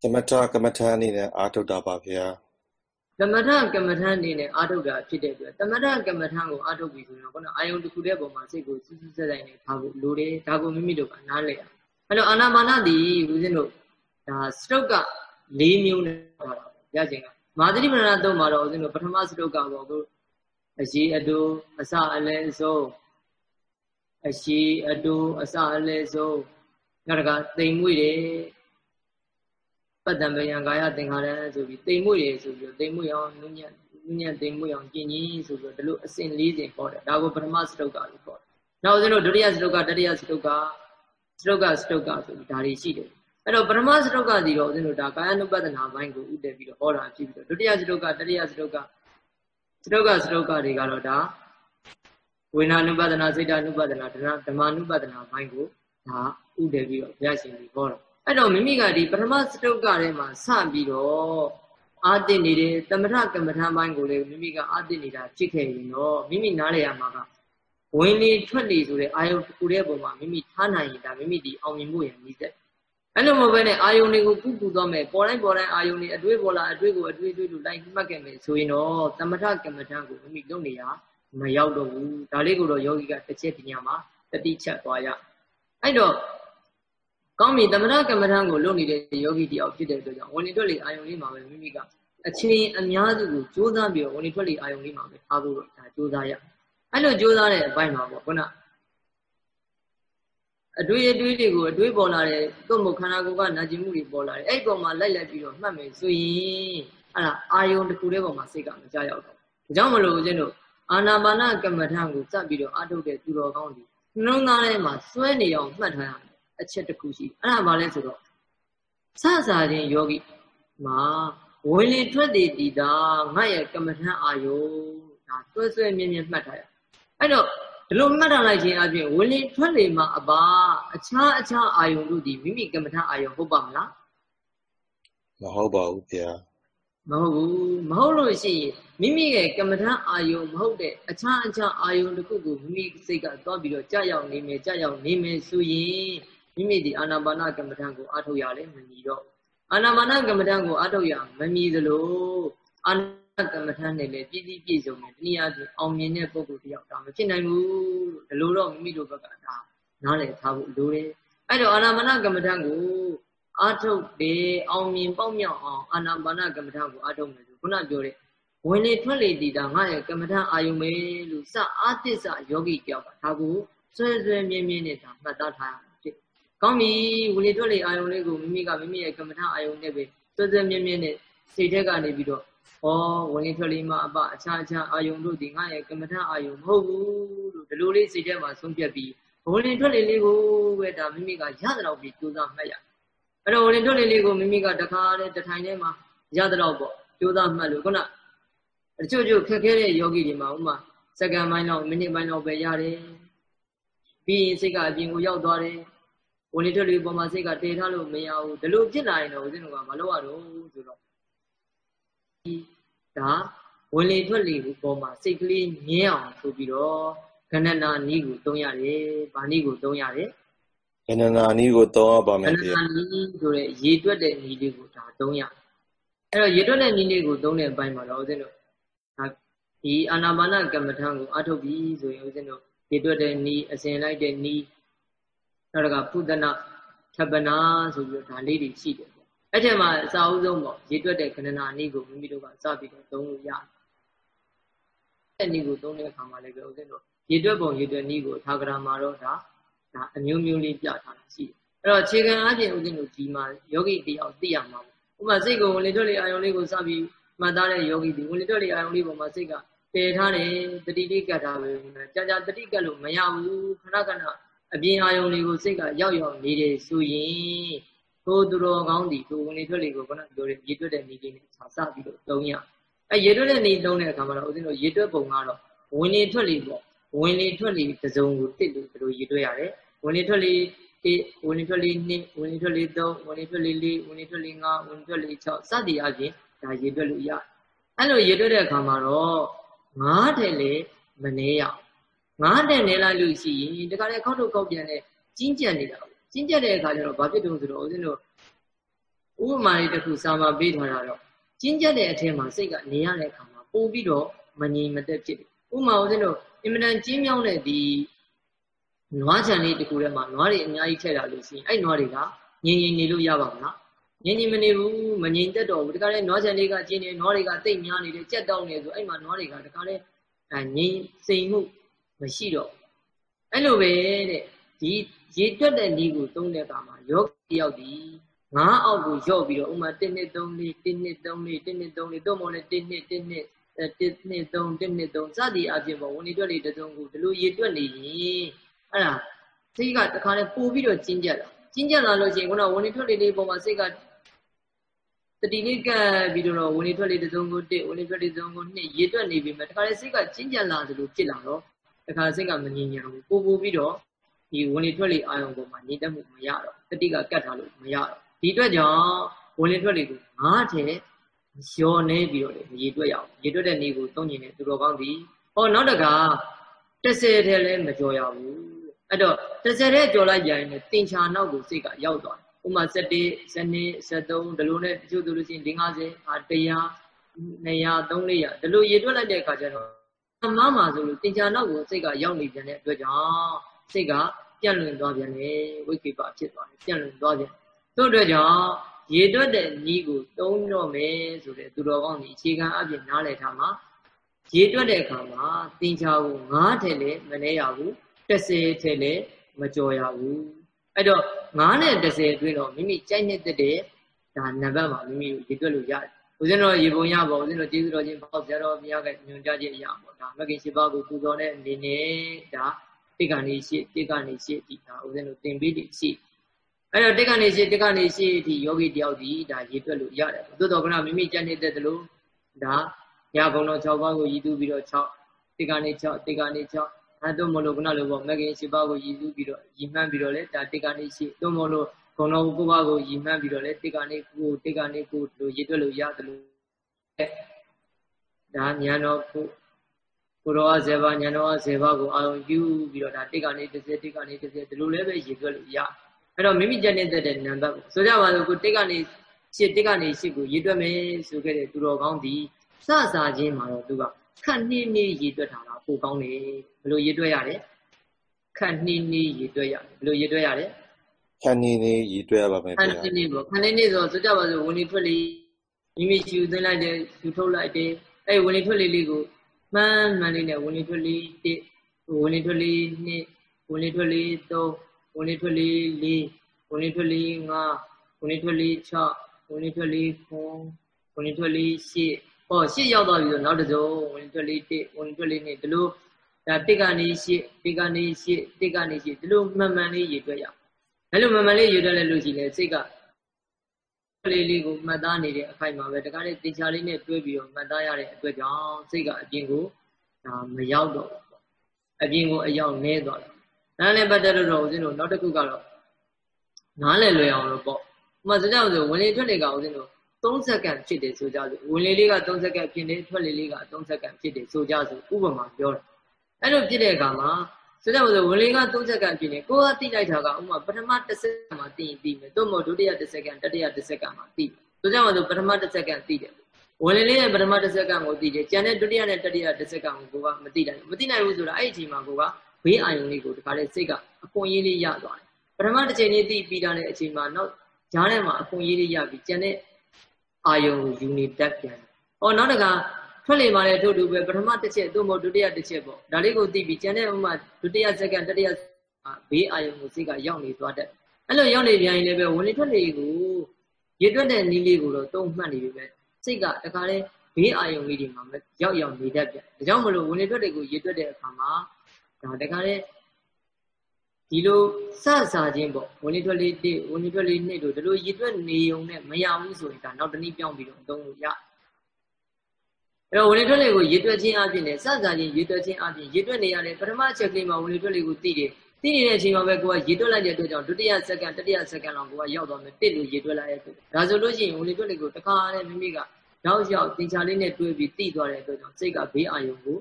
တမထကမ္မထံနေနဲ့အာထုတ်တာပါဗျာ ကမ္မထကမ္မထအနေနဲ့အာထုတ်တာဖြစ်တဲ့အတွက်တမထကမ္မထကိုအာထုတ်ပြီဆိုရင်ခုနအာယုံတစ်ခုတည်းပုံမှာစိတ်ကိုစူးစူးဆက်ဆိုင်နေထားဖို့လိုတယ်ဒါကိုမိမိတို့ကနားလည်အောင်အဲ့တော့အာနာပါနတည်ဦးဇင်းတို့ဒါစတုတ်က၄မျိုးနဲ့ထားတာရခြင်းကမာသတိပဏ္ဏသုံးမှာတော့ဦးဇင်းတို့ပထမစတုတ်ကပေါ့ကိုအရှိအတူအစအလဲဆုံးအရှိအတူအစအလဲဆုံးနောက်တကတိမ်မွေ့တယ် ပတ္တံဗယံကာယသင်္ခါရဆိုပြီးတိမ်မွေ့ရဆိုပြီးတိမ်မွေ့အောင်နုညံ့နုညံ့တိမ်မွေ့အောင်ကျင့်ကြီးဆိုပြီးဒီလိုအစဉ်၄စဉ်ဟောတယ်ဒါကိုပထမစတုတ်ကလို့ခေါ်တယ်နောက်ဦးဇင်းတို့ဒုတိယစတုတ်ကတတိယစတုတ်ကစတုတ်ကစတုတ်ကဆိုပြီးဒါတွေရှိတယ်အဲ့တော့ပထမစတုတ်ကစီတော့ဦးဇင်းတို့ဒါကာယ ानु ပဒနာဘိုင်းကိုဥတည်ပြီးတော့ဟောတာဖြစ်ပြီးတော့ဒုတိယစတုတ်ကတတိယစတုတ်ကစတုတ်ကစတုတ်ကတွေကတော့ဒါဝိညာဉ် ानु ပဒနာစိတ်ဓာ ानु ပဒနာဓမ္မ ानु ပဒနာဘိုင်းကိုဒါဥတည်ပြီးတော့ဘုရားရှင်ကြီးဟောတာ အဲ့တော့မိမိကဒီပထမစတုတ်ကထဲမှာစပြီးတော့အာတိနေတဲ့သမထကမ္မထပိုင်းကိုလည်းမိမိကအာတိနေတာဖြစ်ခဲ့ရင်တော့မိမိနားလည်ရမှာကဝင်လေထွက်လေဆိုတဲ့အာယုတစ်ခုတည်းပုံမှာမိမိထားနိုင်ရင်ဒါမိမိဒီအောင်မြင်ဖို့ရနည်းသက်အဲ့လိုမဟုတ်ဘဲနဲ့အာယုန်တွေကိုကုကူသွားမယ်ပေါ်တိုင်းပေါ်တိုင်းအာယုန်တွေအတွေးပေါ်လာအတွေးကိုအတွေးတွေးလို့လိုက်မှတ်ခဲ့မယ်ဆိုရင်တော့သမထကမ္မထကိုမိမိလုပ်နေရမရောက်တော့ဘူးဒါလေးကိုတော့ယောဂီကတစ်ချက်ပညာမှာတတိချက်သွားရအဲ့တော့ ကောင်းပြီသမထကမ္မထံကိုလုပ်နေတဲ့ယောဂီတယောက်ဖြစ်တဲ့အတွက်ကြောင့်ဝင်နေထွက်လေအာယုံလေးမှာပဲမိမိကအချင်းအများစုကိုကြိုးစားပြီးတော့ဝင်နေထွက်လေအာယုံလေးမှာပဲထားဖို့တော့ဒါကြိုးစားရအဲ့လိုကြိုးစားတဲ့အပိုင်းမှာပေါ့ခုနအတွေးအတွေးတွေကိုအတွေးပေါ်လာတဲ့သို့မဟုတ်ခန္ဓာကိုယ်ကနာကျင်မှုတွေပေါ်လာတယ်အဲ့ဒီပေါ်မှာလိုက်လိုက်ပြီးတော့မှတ်မယ်ဆိုရင်အဲ့ဒါအာယုံတစ်ခုတည်းပေါ်မှာစိတ်ကမကြရောက်တော့ဒါကြောင့်မလို့ဦးဇင်းတို့အာနာပါနကမ္မထံကိုစပ်ပြီးတော့အထုတ်တဲ့သူတော်ကောင်းတွေနှလုံးသားထဲမှာစွဲနေအောင်မှတ်ထားရ အချက်တစ်ခုရှိအဲ့ဒါဘာလဲဆိုတော့စစချင်းယောဂီမှာဝင်လေထွက်တည်တည်တာငါရဲ့ကမ္မထံအာယုဒါတွဲဆွဲမြင်းမြင်းမှတ်ထားရအဲ့တော့ဒီလိုမှတ်ထားလိုက်ခြင်းအပြင်ဝင်လေထွက်လေမှာအပါအခြားအခြားအာယုတို့ဒီမိမိကမ္မထံအာယုဟုတ်ပါမလားမဟုတ်ပါဘူးဗျာမဟုတ်ဘူးမဟုတ်လို့ရှိရင်မိမိရဲ့ကမ္မထအာယုံမဟုတ်တဲ့အခြားအခြားအာယုံတစ်ခုကိုမိမိစိတ်ကသွားပြီးတော့ကြာရောက်နေမယ်ကြာရောက်နေမယ်ဆိုရင် မိမိဒီအာနာပါနကမ္မထကိုအားထုတ်ရလဲမမီတော့အာနာပါနကမ္မထကိုအားထုတ်ရမမီသလိုအာနာကမ္မထနဲ့လည်းပြည့်စည်ပြည့်စုံတယ်တနည်းအားဖြင့်အောင်မြင်တဲ့ပုဂ္ဂိုလ်တယောက်ဒါမဖြစ်နိုင်ဘူးလို့ဒီလိုတော့မိမိတို့ဘက်ကဒါနားလည်ထားဖို့လိုတယ်အဲ့တော့အာနာပါနကမ္မထကိုအာထုတ်တယ်အောင်မြင်ပေါက်မြောက်အောင်အာနာပါနကမ္မထကိုအာထုတ်မယ်ဆိုခုနပြောတဲ့ဝင်လေထွက်လေတည်တာငါရဲ့ကမ္မထအာယုံပဲလို့စအာသစ္စာယောဂီတယောက်ကဒါကိုဆွဲဆွဲမြင်းမြင်းနဲ့ဒါမှတ်သားထားရမှာဖြစ် ကောင်းပြီဝင်လေထွက်လေအာယုံလေးကိုမိမိကမိမိရဲ့ကမ္မထအာယုံနဲ့ပဲဆွဲဆွဲမြင်းမြင်းနဲ့စိတ်ထဲကနေပြီးတော့ဩဝင်လေထွက်လေမှာအပအခြားအခြားအာယုံတို့ဒီငါရဲ့ကမ္မထအာယုံမဟုတ်ဘူးလို့ဒီလိုလေးစိတ်ထဲမှာဆုံးဖြတ်ပြီးဝင်လေထွက်လေလေးကိုပဲဒါမိမိကရတဲ့လောက်ပြီးကြိုးစားမှတ်ရအဲ့တော့ဝင်ထွက်လေလေးကိုမိမိကတခါတည်းတထိုင်ထဲမှာရတဲ့တော့ပေါ့ကြိုးစားမှတ်လို့ခုနအချို့ချို့ခက်ခဲတဲ့ယောဂီတွေမှာဥမာစက္ကန့်ပိုင်းလောက်မိနစ်ပိုင်းလောက်ပဲရတယ်ပြီးရင်စိတ်ကအပြင်ကိုရောက်သွားတယ် ဝင်လေထွက်လေပေါ်မှာစိတ်ကတည်ထားလို့မရဘူးဒီလိုဖြစ်လာရင်တော့ဦးဇင်းတို့ကမလုပ်ရတော့ဆိုတော့ဒါဝင်လေထွက်လေပေါ်မှာစိတ်ကလေးမြဲအောင်ဆိုပြီးတော့ကဏနာနီးကိုသုံးရတယ်။ဗာနီးကိုသုံးရတယ်ကဏနာနီးကိုသုံးရပါမယ်ဗျာကဏနာနီးဆိုတဲ့ရေတွက်တဲ့နီးလေးကိုဒါသုံးရအဲ့တော့ရေတွက်တဲ့နီးလေးကိုသုံးတဲ့အပိုင်းမှာတော့ဦးဇင်းတို့ဒါဒီအာနာပါနကမ္မထံကိုအထုတ်ပြီးဆိုရင်ဦးဇင်းတို့ရေတွက်တဲ့နီးအစဉ်လိုက်တဲ့နီး နောက်ကပုဒနာထပနာဆိုပြီးတော့ဒါလေးတွေရှိတယ်ပေါ့အဲ့ထဲမှာအစာအုပ်ဆုံးပေါ့ရေတွက်တဲ့ကဏနာနီးကိုမိမိတို့ကစပြီးတော့သုံးလို့ရတယ်အဲ့နီးကိုသုံးတဲ့အခါမှာလည်းပဲဦးဇင်းတို့ရေတွက်ပုံရေတွက်နီးကိုသာဂရာမှာတော့ဒါဒါအမျိုးမျိုးလေးပြထားတာရှိတယ်အဲ့တော့ခြေခံအပြင်ဦးဇင်းတို့ဒီမှာယောဂီတယောက်သိရမှာပေါ့ဥပမာစိတ်ကိုဝင်လေတွက်လေအာယုံလေးကိုစပြီးမှတ်သားတဲ့ယောဂီဒီဝင်လေတွက်လေအာယုံလေးပေါ်မှာစိတ်ကတည်ထားတယ်တတိလေးကတ်ထားပဲကြာကြာတတိကတ်လို့မရဘူးခဏခဏ အပြင်အာယုံလေးကိုစိတ်ကရောက်ရောက်နေတယ်ဆိုရင်ထိုသူတော်ကောင်းဒီထိုဝင်လေတွက်လေကိုခုနပြောတဲ့ရေတွက်တဲ့နေလေးနဲ့စပြီးတော့သုံးရအဲရေတွက်တဲ့နေသုံးတဲ့အခါမှာတော့ဦးဇင်းတို့ရေတွက်ပုံကတော့ဝင်လေထွက်လေပေါ့ဝင်လေထွက်လေတစ်စုံကိုတစ်လို့ဒီလိုရည်တွဲရတယ်ဝင်လေထွက်လေတစ်ဝင်လေထွက်လေနှစ်ဝင်လေထွက်လေသုံးဝင်လေထွက်လေလေးဝင်လေထွက်လေငါးဝင်လေထွက်လေ၆စသည်အပြင်ဒါရည်တွဲလို့ရအဲ့လိုရည်တွဲတဲ့အခါမှာတော့ငါးတယ်လေမနေရငါး တယ်နေလိုက်လို့ရှိရင်တခါလေခောက်တော့ခောက်ပြန်တဲ့ကြီးကြက်နေတာကြီးကြက်တဲ့အခါကျတော့ဘာဖြစ်တုံးဆိုတော့ဦးဇင်းတို့ဥပမာလေးတစ်ခုစာမပေးထားတာတော့ကြီးကြက်တဲ့အထက်မှာစိတ်ကနေရတဲ့အခါမှာပို့ပြီးတော့မငြိမ်မသက်ဖြစ်တယ်ဥပမာဦးဇင်းတို့အင်မတန်ကျင်းမြောင်းတဲ့ဒီနွားခြံလေးတခုထဲမှာနွားတွေအများကြီးထည့်တာလို့ရှိရင်အဲ့နွားတွေကငြိမ်ငြိမ်နေလို့ရပါမလားငြိမ်ငြိမ်မနေဘူးမငြိမ်သက်တော့ဘူးတခါလဲနွားခြံလေးကကျင်းနေနွားတွေကတိတ်များနေတယ်ကြက်တောင်းနေဆိုအဲ့မှာနွားတွေကတခါလဲအဲငြိမ်စိမ်မှု မရှိတော့အဲ့လိုပဲတဲ့ဒီရေတွက်တဲ့ဤကိုသုံးတဲ့အခါမှာယောဂီယောက်ဒီငါးအောက်ကိုယော့ပြီးတော့ဥမာ1နှစ်3နှစ်1နှစ်3နှစ်1နှစ်3နှစ်တော့မဟုတ်လဲ1နှစ်1နှစ်1နှစ်3 1နှစ်3စသည်အပြင်ပေါ့ဝင်နေတွက်လေတစုံကိုဒီလိုရေတွက်နေရင်အဲ့ဒါစိတ်ကတခါလဲပို့ပြီးတော့ကျဉ်ကြလာကျဉ်ကြလာလို့ရှိရင်ခုနဝင်နေတွက်လေလေးပုံမှာစိတ်ကတတိလေးကပ်ပြီးတော့ဝင်နေထွက်လေတစုံကို1ဝင်နေထွက်လေတစုံကို2ရေတွက်နေပြီမဲ့တခါလေစိတ်ကကျဉ်ကြလာသလိုဖြစ်လာတော့ တခါစိတ်ကမငြိမ်ညာဘူးပို့ပို့ပြီးတော့ဒီဝင်နေထွက်လေအာယုံပေါ်မှာညီတက်မှုမရတော့တတိကကတ်ထားလို့မရတော့ဒီအတွက်ကြောင့်ဝင်နေထွက်လေကိုငါးထဲရောနေပြီးတော့လေရေတွက်ရအောင်ရေတွက်တဲ့နေကိုသုံးကျင်တဲ့သူတော်ကောင်းဒီဟောနောက်တက30ထဲလည်းမကြော်ရဘူးအဲ့တော့30ထဲကြော်လိုက်ရင်လည်းတင်ချာနောက်ကိုစိတ်ကရောက်သွားဥမာ7 7 73ဒီလိုနဲ့တချို့သူလို့ရှိရင်50ဟာ100 200 300ဒီလိုရေတွက်လိုက်တဲ့အခါကျတော့ အမှားမှာဆိုလို့တင်ချာနောက်ကိုစိတ်ကရောက်နေပြန်တဲ့အတွက်ကြောင့်စိတ်ကပြန့်လွင်သွားပြန်တယ်ဝိကိပဖြစ်သွားတယ်ပြန့်လွင်သွားပြန်တို့အတွက်ကြောင့်ရေတွက်တဲ့နီးကိုသုံးတော့မယ်ဆိုတဲ့သူတော်ကောင်းဒီအခြေခံအပြင်နားလည်ထားမှာရေတွက်တဲ့အခါမှာတင်ချာကို9ထဲလည်းမနေရဘူး30ထဲလည်းမကြော်ရဘူးအဲ့တော့9နဲ့30အတွင်းတော့မိမိကြိုက်နေတဲ့ဒါနံပါတ်မှာမိမိရေတွက်လို့ရတယ် ဦးဇင်းတော်ရေပုံရပါဦးဇင်းတော်ကျေးဇူးတော်ချင်းပေါ့ဆရာတော်ဘုရားကညွှန်ကြားခြင်းအရာပေါ့ဒါမဂ္ဂင်၈ပါးကိုပူဇော်တဲ့အနေနဲ့ဒါတိတ်ကနေရှိတိတ်ကနေရှိဒီဒါဦးဇင်းတို့သင်ပေးတယ်ရှိအဲ့တော့တက်ကနေရှိတက်ကနေရှိအထိယောဂီတယောက်ဒီဒါရေတွက်လို့ရတယ်သို့တော်ကနမိမိကြံနေတဲ့တလို့ဒါညာဘုံတော်6ပါးကိုရည်သူပြီးတော့6တက်ကနေ6တက်ကနေ6အဲတို့မလို့ကနလို့ပေါ့မဂ္ဂင်7ပါးကိုရည်သူပြီးတော့ရည်မှန်းပြီးတော့လေဒါတက်ကနေရှိတို့မလို့ ဘုံတော်9ပါးကိုရည်မှန်းပြီးတော့လေတက်ကနေ9တက်ကနေ9လို့ရည်တွက်လို့ရတယ်လို့ဒါညာတော်ကိုကိုရောဇေဘညာတော်ဇေဘကိုအာရုံယူပြီးတော့ဒါတစ်ကနေတစ်စက်တစ်ကနေတစ်စက်ဒီလိုလည်းပဲရေတွက်လို့ရအဲ့တော့မိမိကြက်နေတဲ့တဲ့နံပါတ်ဆိုကြပါစို့ကိုတစ်ကနေရှစ်တစ်ကနေရှစ်ကိုရေတွက်မယ်ဆိုခဲ့တဲ့သူတော်ကောင်းဒီစစားခြင်းမှာတော့သူကခန့်နှင်းနှင်းရေတွက်တာလားပိုကောင်းတယ်ဘယ်လိုရေတွက်ရလဲခန့်နှင်းနှင်းရေတွက်ရတယ်ဘယ်လိုရေတွက်ရလဲ ခန့်နှင်းနှင်းရေတွက်ရပါမယ်ခန့်နှင်းနှင်းပေါ့ခန့်နှင်းနှင်းဆိုဆိုကြပါစို့ဝင်နေထွက်လေမိမိရှူသွင်းလိုက်တယ်ရှူထုတ်လိုက်တယ်အဲ့ဝင်နေထွက်လေလေးကိုမှန်းမှန်းလေးနဲ့ဝင်လေထွက်လေးတစ်ဝင်လေထွက်လေးနှစ်ဝင်လေထွက်လေးသုံးဝင်လေထွက်လေးလေးဝင်လေထွက်လေးငါးဝင်လေထွက်လေး၆ဝင်လေထွက်လေး9ဝင်လေထွက်လေး၈ဟော၈ရောက်သွားပြီဆိုနောက်တစ်စုံဝင်လေထွက်လေးတစ်ဝင်လေထွက်လေးနှစ်ဒီလိုဒါတစ်ကနေ၈တစ်ကနေ၈တစ်ကနေ၈ဒီလိုမှန်မှန်လေးရေတွက်ရအဲ့ လိုမှန်မှန်လေးရေတွက်လိုက်လို့ရှိရင်စိတ်ကလေးလေးကိုမှတ်သားနေတဲ့အခိုက်မှာပဲတခါလေတင်ချာလေးနဲ့တွဲပြီးတော့မှတ်သားရတဲ့အတွက်ကြောင့်စိတ်ကအပြင်ကိုဒါမရောက်တော့ဘူးပေါ့အပြင်ကိုအရောက်နေသွားတယ်ဒါနဲ့ပတ်သက်လို့တော့ဦးဇင်းတို့နောက်တစ်ခုကတော့နားလည်လွယ်အောင်လို့ပေါ့ဥပမာစကြောင်ဆိုဝင်လေထွက်လေကဦးဇင်းတို့3စက္ကန့်ဖြစ်တယ်ဆိုကြဆိုဝင်လေလေးက3စက္ကန့်ဖြစ်တယ်ထွက်လေလေးက3စက္ကန့်ဖြစ်တယ်ဆိုကြဆိုဥပမာပြောတယ်အဲ့လိုဖြစ်တဲ့အခါမှာ ဆိုကြပါစို့ဝင်လေက3စက္ကန့်ဖြစ်နေကိုကတိလိုက်တာကဥမာပထမ1စက္ကန့်မှာသိရင်သိမယ်သို့မဟုတ်ဒုတိယ1စက္ကန့်တတိယ1စက္ကန့်မှာသိဆိုကြပါစို့ပထမ1စက္ကန့်သိတယ်ဝင်လေလေးရဲ့ပထမ1စက္ကန့်ကိုသိတယ်ကျန်တဲ့ဒုတိယနဲ့တတိယ1စက္ကန့်ကိုကိုကမသိနိုင်ဘူးမသိနိုင်ဘူးဆိုတာအဲ့ဒီအချိန်မှာကိုကဘေးအာယုံလေးကိုတခါလေစိတ်ကအခွင့်အရေးလေးရသွားတယ်ပထမတစ်ချိန်လေးသိပြီးတာတဲ့အချိန်မှာနောက်ဈားထဲမှာအခွင့်အရေးလေးရပြီးကျန်တဲ့အာယုံကိုယူနေတတ်ပြန်တယ်။အော်နောက်တက ထွက်လေမှလည်းထို့တူပဲပထမတစ်ချက်သို့မဟုတ်ဒုတိယတစ်ချက်ပေါ့ဒါလေးကိုသိပြီးကျန်တဲ့ဥမာဒုတိယစက္ကန့်တတိယဘေးအာယုံကိုစိတ်ကရောက်နေသွားတဲ့အဲ့လိုရောက်နေပြန်ရင်လည်းပဲဝင်လေထွက်လေကိုရေတွက်တဲ့နည်းလေးကိုတော့တုံ့မှတ်နေပြီပဲစိတ်ကတခါလဲဘေးအာယုံလေးတွေမှာရောက်ရောက်နေတတ်ပြန်ဒါကြောင့်မလို့ဝင်လေထွက်တွေကိုရေတွက်တဲ့အခါမှာဒါတခါလဲဒီလိုစစားခြင်းပေါ့ဝင်လေထွက်လေတစ်ဝင်လေထွက်လေနှစ်တို့ဒီလိုရေတွက်နေုံနဲ့မရဘူးဆိုရင်ဒါနောက်တနည်းပြောင်းပြီးတော့အသုံးလို့ရ အဲ့တော့ဝင်လေထွက်လေကိုရေတွက်ခြင်းအပြင်နဲ့စစားခြင်းရေတွက်ခြင်းအပြင်ရေတွက်နေရတယ်ပထမချက်ကလေးမှာဝင်လေထွက်လေကိုသိတယ်သိနေတဲ့အချိန်မှာပဲကိုကရေတွက်လိုက်တဲ့အတွက်ကြောင့်ဒုတိယစက္ကန့်တတိယစက္ကန့်လောက်ကိုကရောက်သွားမယ်တစ်လို့ရေတွက်လိုက်ရဲ့ဒါဆိုလို့ရှိရင်ဝင်လေထွက်လေကိုတခါနဲ့မိမိကနောက်ရောက်သင်္ချာလေးနဲ့တွဲပြီးသိသွားတဲ့အတွက်ကြောင့်စိတ်ကဘေးအာယုံကို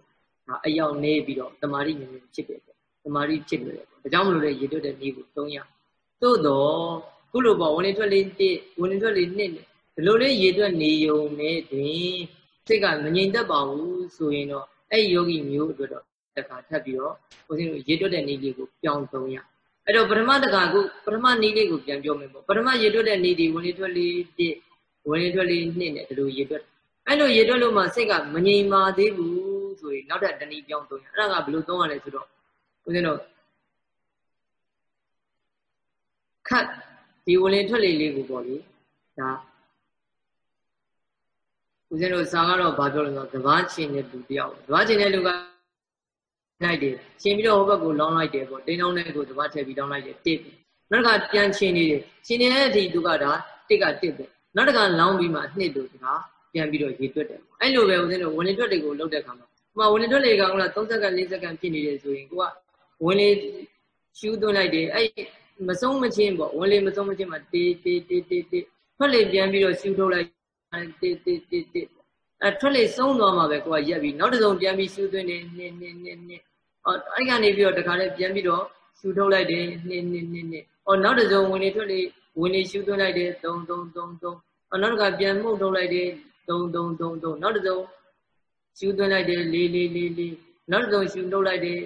အယောက်နေပြီးတော့တမာရီမြင်မြင်ဖြစ်တယ်ပေါ့တမာရီဖြစ်လို့တယ်ပေါ့ဒါကြောင့်မလို့လေရေတွက်တဲ့နေ့ကိုသုံးရသို့တော့ခုလိုပေါ့ဝင်လေထွက်လေတစ်ဝင်လေထွက်လေနှစ်ဒီလိုလေးရေတွက်နေုံနဲ့တွင် စိတ်ကမငြိမ်သက်ပါဘူးဆိုရင်တော့အဲ့ဒီယောဂီမျိုးအတွက်တော့တခါထပ်ပြီးတော့ဦးဇင်းတို့ရေတွက်တဲ့နေ့လေးကိုပြောင်းသုံးရအဲ့တော့ပထမတခါခုပထမနေ့လေးကိုပြန်ပြောမယ်ပေါ့ပထမရေတွက်တဲ့နေ့ဒီဝင်လေထွက်လေတစ်ဝင်လေထွက်လေနှစ်နဲ့ဒီလိုရေတွက်အဲ့လိုရေတွက်လို့မှစိတ်ကမငြိမ်ပါသေးဘူးဆိုရင်နောက်ထပ်တနည်းပြောင်းသုံးရအဲ့ဒါကဘယ်လိုသုံးရလဲဆိုတော့ဦးဇင်းတို့ခတ်ဒီဝင်လေထွက်လေလေးကိုပေါ့လေဒါ ဦးဇင်းတို့စာကတော့ဘာပြောလို့ဆိုတော့ကဘာချင်းတဲ့လူတယောက်ကဘာချင်းတဲ့လူကလိုက်တယ်ချင်းပြီးတော့ဟိုဘက်ကိုလောင်းလိုက်တယ်ပေါ့တင်းတောင်းတဲ့ကိုကဘာထည့်ပြီးတောင်းလိုက်တယ်တစ်နောက်တစ်ခါပြန်ချင်းနေတယ်ချင်းနေတဲ့အထိသူကဒါတစ်ကတစ်ပဲနောက်တစ်ခါလောင်းပြီးမှနှစ်တို့ကပြန်ပြီးတော့ရေတွက်တယ်အဲ့လိုပဲဦးဇင်းတို့ဝင်လေတွက်တွေကိုလုပ်တဲ့ခါမှာဟိုမှာဝင်လေတွက်တွေကက30စက္ကန့်40စက္ကန့်ဖြစ်နေတယ်ဆိုရင်ကိုကဝင်လေရှူးသွင်းလိုက်တယ်အဲ့မဆုံးမချင်းပေါ့ဝင်လေမဆုံးမချင်းမှာတေးတေးတေးတေးတေးထွက်လေပြန်ပြီးတော့ရှူးထုတ်လိုက် တေးတေးတေးတေးအဲထွက်လေဆုံးသွားမှာပဲကိုကရက်ပြီးနောက်တစ်စုံပြန်ပြီးရှူးသွင်းတယ်နှစ်နှစ်နှစ်နှစ်အော်အဲ့ကနေပြီးတော့တခါလေးပြန်ပြီးတော့ရှူထုတ်လိုက်တယ်နှစ်နှစ်နှစ်နှစ်အော်နောက်တစ်စုံဝင်လေထွက်လေဝင်လေရှူးသွင်းလိုက်တယ်3 3 3 3အော်နောက်တစ်ခါပြန်မှုတ်ထုတ်လိုက်တယ်3 3 3 3နောက်တစ်စုံရှူးသွင်းလိုက်တယ်4 4 4 4နောက်တစ်စုံရှူးထုတ်လိုက်တယ်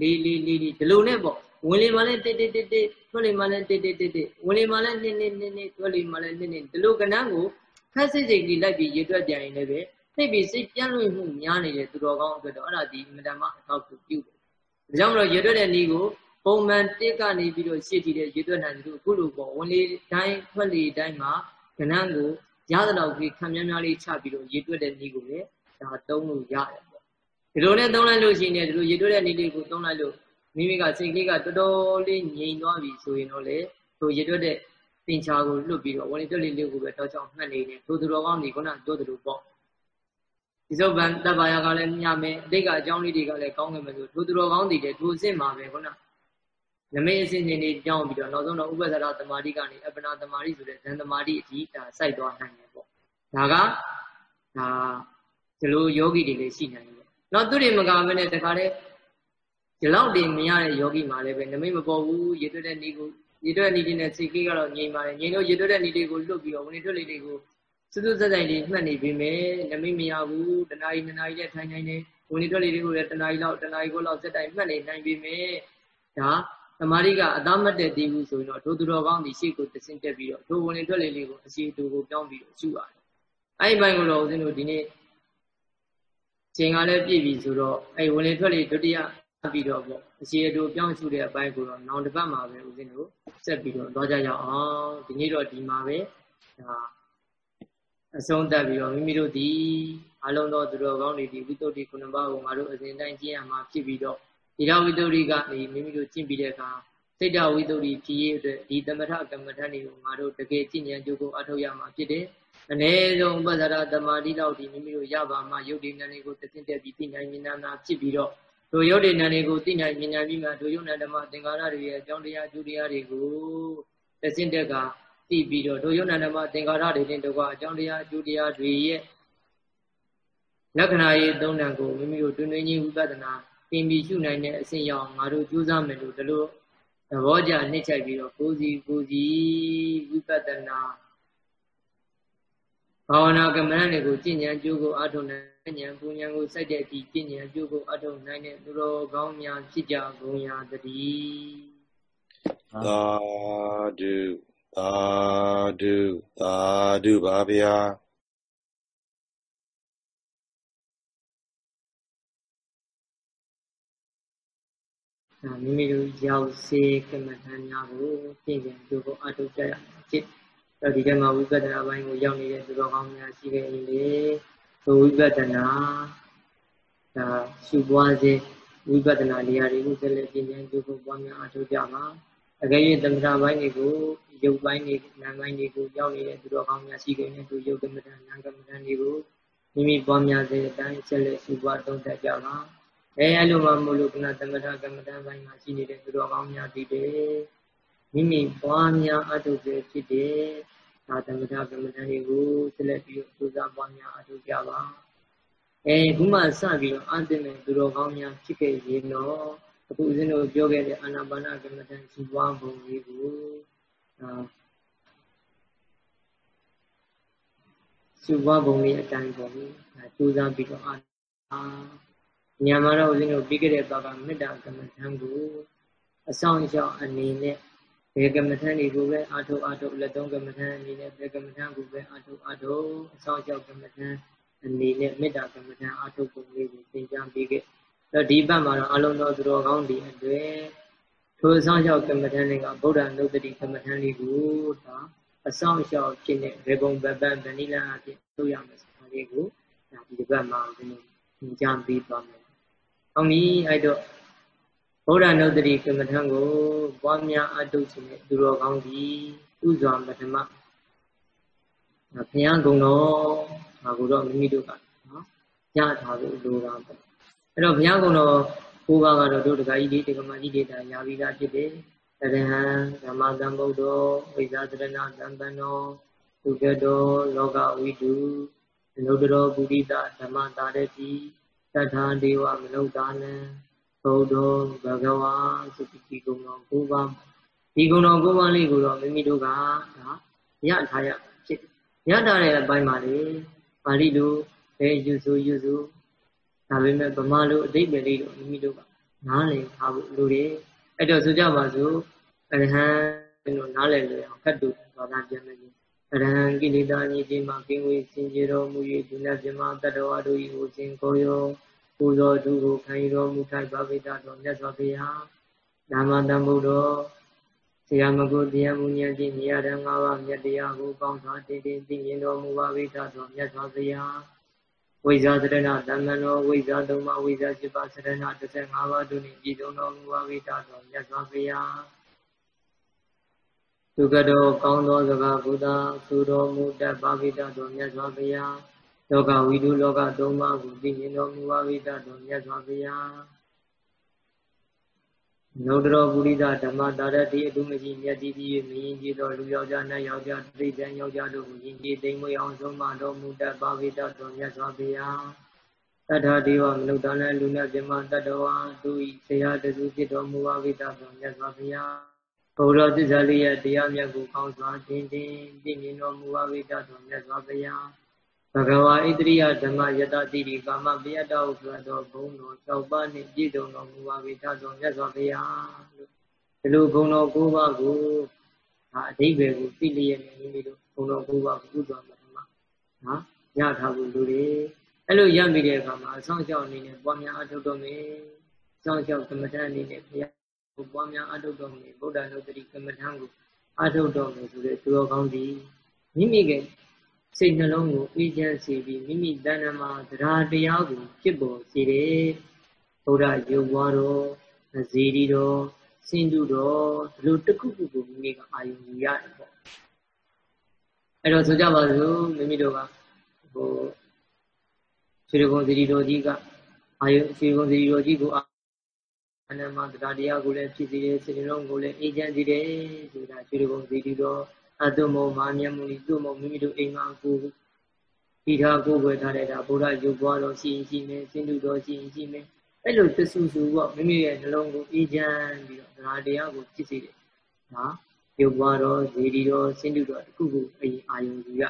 4 4 4 4ဒီလိုနဲ့ပေါ့ဝင်လေမှလည်းတစ်တစ်တစ်တစ်ထွက်လေမှလည်းတစ်တစ်တစ်တစ်ဝင်လေမှလည်းနှစ်နှစ်နှစ်နှစ်ထွက်လေမှလည်းနှစ်နှစ်ဒီလိုကဏ္ဍကို ခက်စိတ်စိတ်ကြီးလိုက်ပြီးရေတွက်ပြန်ရင်လည်းပဲသိပြီးစိတ်ပြန့်လွင့်မှုများနေတဲ့သူတော်ကောင်းအတွက်တော့အဲ့ဒါဒီမတမအထောက်ကူပြုတယ်။ဒါကြောင့်မလို့ရေတွက်တဲ့နည်းကိုပုံမှန်တစ်ကနေပြီးတော့ရှေ့တည်တဲ့ရေတွက်နိုင်သူအခုလိုပေါ့ဝင်လေတိုင်းထွက်လေတိုင်းမှာကဏ္ဍကိုရသလောက်ကြီးခံများများလေးချပြီးတော့ရေတွက်တဲ့နည်းကိုလည်းဒါသုံးလို့ရတယ်ပေါ့။ဒီလိုနဲ့သုံးလိုက်လို့ရှိရင်ဒီလိုရေတွက်တဲ့နည်းလေးကိုသုံးလိုက်လို့မိမိကစိတ်ကလေးကတော်တော်လေးငြိမ်သွားပြီဆိုရင်တော့လေသူရေတွက်တဲ့ သင်္ချာကိုလွတ်ပြီးတော့ဝင်လေတွက်လေးလေးကိုပဲတောက်ချောင်းမှတ်နေတယ်သူသူတော်ကောင်းဒီခုနတို့တူပေါ့ဒီစုပ်ဗန်တဘာယကလည်းညမယ်အတိတ်ကအကြောင်းလေးတွေကလည်းကောင်းခဲ့မယ်ဆိုသူသူတော်ကောင်းတည်တယ်သူအစ်စ်မှာပဲခုနနမိတ်အစစ်နေနေကြောင်းပြီးတော့နောက်ဆုံးတော့ဥပ္ပဇ္ဇရသမာဓိကနေအပ္ပနာသမာဓိဆိုတဲ့ဇန်သမာဓိအထိဒါစိုက်သွားနိုင်တယ်ပေါ့ဒါကဒါဒီလိုယောဂီတွေလည်းရှိနိုင်တယ်။နောက်သူတွေမကမနဲ့တခါတည်းဒီလောက်တင်မရတဲ့ယောဂီမှလည်းပဲနမိတ်မပေါ်ဘူးရေတွက်တဲ့နေကို ရေတွက်တဲ့နေတွေနဲ့စိတ်ကြီးကတော့ငြိမ်ပါတယ်ငြိမ်လို့ရေတွက်တဲ့နေတွေကိုလွတ်ပြီးတော့ဝင်ထွက်လေးတွေကိုစွစွစက်ဆိုင်လေးမှတ်နေပြီမယ်နမိတ်မရဘူးတနားရီနှစ်နာရီနဲ့ထိုင်နိုင်နေဝင်ထွက်လေးတွေကိုလည်းတနားရီလောက်တနားရီကိုလောက်စက်တိုင်မှတ်နေနိုင်ပြီမယ်ဒါသမာဓိကအသားမတ်တဲ့တည်ဘူးဆိုရင်တော့ဒုသူတော်ကောင်းဒီရှေ့ကိုတဆင့်တက်ပြီးတော့ဒုဝင်ထွက်လေးလေးကိုအစီအတူကိုပြောင်းပြီးတော့ရှုရတယ်အဲ့ဒီဘိုင်းကိုတော့ဦးဇင်းတို့ဒီနေ့ချိန်ကလည်းပြည့်ပြီဆိုတော့အဲ့ဝင်လေထွက်လေဒုတိယပြီးတော့ပေါ့ အစီအတူပြောင်းရှုတဲ့အပိုင်းကိုတော့နောက်တစ်ပတ်မှာပဲဦးဇင်းတို့ဆက်ပြီးတော့သွားကြရအောင်ဒီနေ့တော့ဒီမှာပဲဒါအဆုံးသတ်ပြီးတော့မိမိတို့ဒီအလုံးသောသူတော်ကောင်းတွေဒီဝိတ္တုခုနှစ်ပါးကိုငါတို့အစဉ်တိုင်းကျင့်ရမှာဖြစ်ပြီးတော့ဒီရဝိတ္တုကနေမိမိတို့ကျင့်ပြီးတဲ့အခါစိတ်တဝိတ္တုဖြစ်ရေးအတွက်ဒီသမထကမ္မထန်တွေကိုငါတို့တကယ်ကျင့်ဉာဏ်ကြိုးကိုအထောက်ရမှာဖြစ်တယ်အ ਨੇ ဆုံးပဇ္ဇရာတမာတိလောက်ဒီမိမိတို့ရပါမှယုတ်ဒီနန်တွေကိုတသိတက်ပြီးသိနိုင်မြင်နာဖြစ်ပြီးတော့ တို့ယုတ်ဒီနန်တွေကိုသိနိုင်မြင်နာပြီးမှတို့ယုတ်နန္ဓမသင်္ကာရတွေရဲ့အကြောင်းတရားအကျိုးတရားတွေကိုတသိတက်ကသိပြီးတော့တို့ယုတ်နန္ဓမသင်္ကာရတွေနဲ့တကွာအကြောင်းတရားအကျိုးတရားတွေရဲ့လက္ခဏာရေးသုံးတန်ကိုမိမိတို့တွင်တွင်ချင်းဝိပဿနာသင်ပြီးရှုနိုင်တဲ့အစဉ်ရောက်ငါတို့ကြိုးစားမယ်လို့ဒီလိုသဘောကျနှိမ့်ချိုက်ပြီးတော့ကိုယ်စီကိုယ်စီဝိပဿနာဘာဝနာကမ္မဋ္ဌာန်းတွေကိုကျင့်ကြံကြိုးကိုအထုံနိုင် ဉာဏ်ပူဉာဏ်ကိုစိုက်တဲ့အထိကျင့်ကြံကြိုးကိုအထုံနိုင်တဲ့သူတော်ကောင်းများဖြစ်ကြကုန်ရာတည်းသာဓုသာဓုသာဓုပါဗျာမိမိတို့ရောက်စေကမ္မဋ္ဌာန်းများကိုကျင့်ကြံကြိုးကိုအထုကြရမှာဖြစ်တော့ဒီထဲမှာဝိပဿနာပိုင်းကိုရောက်နေတဲ့သူတော်ကောင်းများရှိခဲ့ရင်လေသို့ ဝိပဿနာဒါရှုပွားခြင်းဝိပဿနာတရားတွေကိုဆက်လက်ကျင့်ကြံကြိုးကိုပွားများအထောက်ကြပါအကယ်၍သမထပိုင်းတွေကိုရုပ်ပိုင်းတွေနာမ်ပိုင်းတွေကိုရောက်နေတဲ့သူတော်ကောင်းများရှိခဲ့ရင်သူရုပ်ကမ္မဋ္ဌာန်းနာမ်ကမ္မဋ္ဌာန်းတွေကိုမိမိပွားများစေတဲ့အတိုင်းဆက်လက်ရှုပွားသုံးသပ်ကြပါအဲအဲ့လိုမှမို့လို့ကနသမထကမ္မဋ္ဌာန်းပိုင်းမှာရှိနေတဲ့သူတော်ကောင်းများတည်တယ်မိမိပွားများအထုပဲဖြစ်တယ် ဒါသမထကမ္မဋ္ဌာန်းတွေကိုဆက်လက်ပြီးတော့စူးစမ်းပွားများအထုကြပါအဲခုမှစပြီးတော့အသင့်မဲ့သူတော်ကောင်းများဖြစ်ခဲ့ရင်တော့အခုဦးဇင်းတို့ပြောခဲ့တဲ့အာနာပါနကမ္မဋ္ဌာန်းရှိပွားပုံလေးကိုအာစုပွားပုံလေးအတိုင်းပေါ့လေဒါစူးစမ်းပြီးတော့အာညမှာတော့ဦးဇင်းတို့ပြီးခဲ့တဲ့ဘာကမေတ္တာကမ္မဋ္ဌာန်းကိုအဆောင်အရှောက်အနေနဲ့ ဘယ်ကမ္မထန်တွေကိုပဲအာထုအာထုလက်သုံးကမ္မထန်အနေနဲ့ဘယ်ကမ္မထန်ကိုပဲအာထုအာထုအဆောင်ကြောက်ကမ္မထန်အနေနဲ့မေတ္တာကမ္မထန်အာထုပုံလေးကိုသင်ကြားပေးခဲ့။တော့ဒီဘက်မှာတော့အလုံးတော်သူတော်ကောင်းတွေအတွက်ထိုအဆောင်ကြောက်ကမ္မထန်တွေကဗုဒ္ဓနုတ္တိကမ္မထန်တွေကိုဒါအဆောင်ရှောက်ဖြစ်နေရေပုံပပဗဏိလအဖြစ်ထုတ်ရမယ်ဆိုတာလေးကိုဒါဒီဘက်မှာသင်ကြားပေးပါမယ်။အောင်ပြီအဲ့တော့ ဗုဒ္ဓနုတ္တိကမ္မထံကိုပွားများအထုတ်ခြင်းနဲ့သူတော်ကောင်းသည်ဥစွာပထမဘုရားကုံတော်ဒါကိုတော့မိမိတို့ကနော်ရထားဖို့လိုတာပေါ့အဲ့တော့ဘုရားကုံတော်ကိုးပါးကတော့တို့တက္ကကြီးတွေတက္ကမကြီးတွေဒါရာပြီးသားဖြစ်တယ်တရဟံဓမ္မသံဗုဒ္ဓောဝိဇာသရဏသံပန္နောသုကတောလောကဝိတုအနုတ္တရောပုရိသဓမ္မတာရတိသတ္ထာဒေဝမနုဿာနံ ဘုဒ္ဓဘဂဝါဆိုပြီးဒီကုံတော်၉ပါးဒီကုံတော်၉ပါးလေးကိုတော့မိမိတို့ကဒါရထားရဖြစ်ရထားတဲ့အပိုင်းမှာလေပါဠိလိုပဲယူစုယူစုဒါပေမဲ့ဗမာလိုအတိတ်ပဲလေးတော့မိမိတို့ကနားလည်ထားဖို့လိုတယ်အဲ့တော့ဆိုကြပါစို့အရဟံတို့နားလည်လို့အောင်ဖတ်တူဘာသာပြန်မယ်အရဟံကိလေသာညစ်ခြင်းမှာကင်းဝေးစင်ကြယ်တော်မူ၍ဒီနတ်ပြမတတ္တဝါတို့၏ဟူခြင်းကိုရော ပူဇော်သူကိုခံယူတော်မူထိုက်ပါဝိတတော်မြတ်စွာဘုရားနာမတန်ဖို့တော်ဆရာမကုတရားမူဉာဏ်ဖြင့်မြတ်တဲ့ငါးပါးမြတ်တရားကိုကောင်းစွာတည်တည်သိမြင်တော်မူပါဝိတတော်မြတ်စွာဘုရားဝိဇာသရဏတမ္မနောဝိဇာသုံးပါးဝိဇာ7ပါးသရဏ15ပါးတို့နှင့်ပြည့်စုံတော်မူပါဝိတတော်မြတ်စွာဘုရားသူကတော်ကောင်းသောစကားဘုရားသူတော်မူတတ်ပါဝိတတော်မြတ်စွာဘုရား လောကဝိတုလောကသုံးပါးကိုသိမြင်တော်မူပါဝိတတော်မြတ်စွာဘုရားနုဒရောပုရိသဓမ္မတာရတိအတုမရှိမြတ်တိပြီးမရင်ကြီးသောလူယောက်ျားနတ်ယောက်ျားတိတ္တန်ယောက်ျားတို့ကိုယဉ်ကျေးသိမ်မွေအောင်ဆုံးမတော်မူတတ်ပါဝိတ္တတော်မြတ်စွာဘုရားတထာဒေဝမနုဿာနလူနာပြမတတ္တဝါသူဤဆရာတစုဖြစ်တော်မူပါဝိတ္တတော်မြတ်စွာဘုရားဘုရားသစ္စာလေးရတရားမြတ်ကိုကောင်းစွာသင်တင်သိမြင်တော်မူပါဝိတ္တတော်မြတ်စွာဘုရားဘ ဂဝါဣတရိယဓမ္မယတတိရိကာမပယတ္တဟုဆိုသောဘုံတော်၆ပါးနှင့်ပြည့်စုံတော်မူပါဝိတ္တတော်မြတ်စွာဘုရားဒီလိုဘုံတော်၉ပါးကိုဒါအဓိပ္ပာယ်ကိုသိလျက်နဲ့မိမိတို့ဘုံတော်၉ပါးကိုဥဒ္ဒမမှာနော်ရထားဖို့လူတွေအဲ့လိုရမိတဲ့အခါမှာအဆောင်ကြောင့်အနေနဲ့ပွားများအထုတ်တော်မယ်အဆောင်ကြောင့်ကမ္မဋ္ဌာန်းအနေနဲ့ဘုရားကိုပွားများအထုတ်တော်မယ်ဗုဒ္ဓနုတ္တိကမ္မဋ္ဌာန်းကိုအထုတ်တော်မယ်ဆိုတဲ့သူတော်ကောင်းဒီမိမိက စိတ်နှလုံးကိုအေးချမ်းစေပြီးမိမိတဏ္ဍမှာတရားတရားကိုဖြစ်ပေါ်စေတယ်ဗုဒ္ဓရုပ်ဘွားတော်ဇေဒီတော်စင်တုတော်ဒီလိုတစ်ခုခုကိုမိမိကအာယုံယူရတယ်ပေါ့အဲ့တော့ဆိုကြပါစို့မိမိတို့ကဟိုခြေကုံသတိတော်ကြီးကအာယုခြေကုံသတိတော်ကြီးကိုအနမတရားတရားကိုလည်းဖြစ်စေတယ်စေတလုံးကိုလည်းအေးချမ်းစေတယ်ဆိုတာခြေကုံသတိတော် အတုမောမာမျက်မှုဤသူ့မောမိမိတို့အိမ်မှာကိုဒီထားကိုွယ်ထားတဲ့ဒါဗုဒ္ဓရုပ်ပွားတော်ရှိရင်ရှိမယ်စင်တုတော်ရှိရင်ရှိမယ်အဲ့လိုတဆူဆူပေါ့မိမိရဲ့နှလုံးကိုအေးချမ်းပြီးတော့တရားတရားကိုဖြစ်စေတယ်နော်ရုပ်ပွားတော်ဇေဒီတော်စင်တုတော်တခုခုအရင်အာယုံယူရ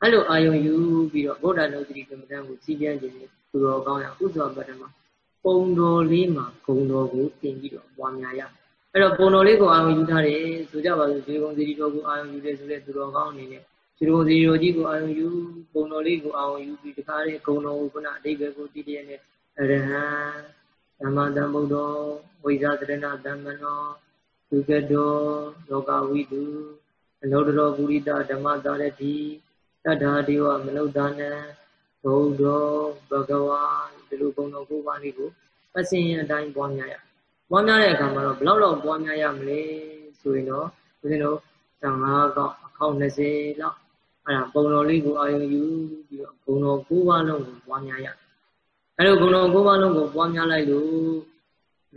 အဲ့လိုအာယုံယူပြီးတော့ဗုဒ္ဓနုတ္တိကမ္မဋ္ဌာန်းကိုစီးပြန်ခြင်းနဲ့သူတော်ကောင်းရဥစ္စာပထမပုံတော်လေးမှာဂုံတော်ကိုတင်ပြီးတော့ပွားများရ အဲ့တော့ပုံတော်လေးကိုအာယုံယူထားတယ်ဆိုကြပါစို့ဇေကုံဇေဒီတော်ကိုအာယုံယူတယ်ဆိုတဲ့သူတော်ကောင်းအနေနဲ့ဇေကုံဇေဒီတော်ကြီးကိုအာယုံယူပုံတော်လေးကိုအာယုံယူပြီးတခါတည်းဂုံတော်ကိုခုနအတိတ်ပဲကိုတည်တည်နဲ့အရဟံသမ္မာသမ္ဗုဒ္ဓောဝိဇာတရဏသမ္မနောသုကတောလောကဝိတုအလောတရောပုရိသဓမ္မသာရတိတတ္ထာဒေဝမနုဿာနံဘုဒ္ဓောဘဂဝါဒီလိုပုံတော်ကိုပါလေးကိုအစဉ်အတိုင်းပွားများရ ပွားများတဲ့အခါမှာတော့ဘယ်လောက်လောက်ပွားများရမလဲဆိုရင်တော့ဦးဇင်းတို့15ကောက်အခေါက်20လောက်အဲ့ဒါပုံတော်လေးကိုအာရုံယူပြီးတော့ဘုံတော်9ပါးလုံးကိုပွားများရအဲ့လိုဂုဏ်တော်၉ပါးလုံးကိုပွားများလိုက်လို့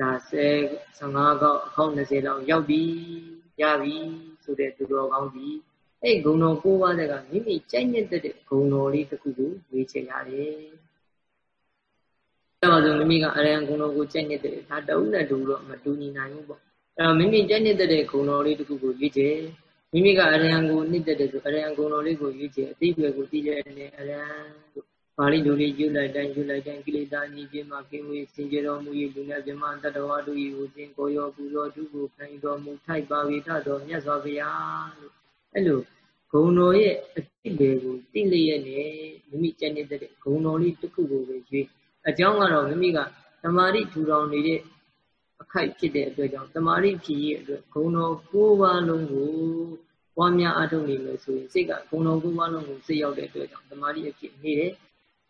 ဒါ10 15ကောက်အခေါက်20လောက်ရောက်ပြီရပြီဆိုတဲ့သူတော်ကောင်းကြီးအဲ့ဂုဏ်တော်၉ပါးတဲ့ကမိမိကြိုက်နေတဲ့ဂုဏ်တော်လေးတစ်ခုကိုဝေချင်ရတယ်။ ဒါပါဆိုမိမိကအရဟံဂုဏ်တော်ကိုကြိုက်နေတဲ့ဒါတအုပ်နဲ့တူတော့မတူညီနိုင်ဘူးပေါ့။အဲ့တော့မိမိကြိုက်နေတဲ့ဂုဏ်တော်လေးတစ်ခုကိုရွေးချယ်မိမိကအရဟံကိုနှစ်သက်တဲ့ဆိုအရဟံဂုဏ်တော်လေးကိုရွေးချယ်အတိတ်ကိုတည်တဲ့အရဟံတို့ပါဠိလိုလေးယူလိုက်တိုင်းယူလိုက်တိုင်းကိလေသာညစ်ကြေးမှကင်းဝေးစင်ကြတော်မူ၏လူနဲ့မြမတတ္တဝါတို့၏ဟူခြင်းကိုရောပူရောဒုကိုခံတော်မူထိုက်ပါဝိထတော်မြတ်စွာဘုရားလို့အဲ့လိုဂုံတော်ရဲ့အတိတ်ကိုသိလျက်နဲ့မိမိကြံနေတဲ့ဂုံတော်လေးတစ်ခုကိုပဲရွေး အကြောင်းကတော့မိမိကသမာဓိထူထောင်နေတဲ့အခိုက်ဖြစ်တဲ့အတွက်ကြောင့်သမာဓိဖြစ်ရဲ့အတွက်ဂုံတော်၉ပါးလုံးကိုပွားများအားထုတ်နေလို့ဆိုရင်စိတ်ကဂုံတော်၉ပါးလုံးကိုစိတ်ရောက်တဲ့အတွက်ကြောင့်သမာဓိအဖြစ်နေတယ်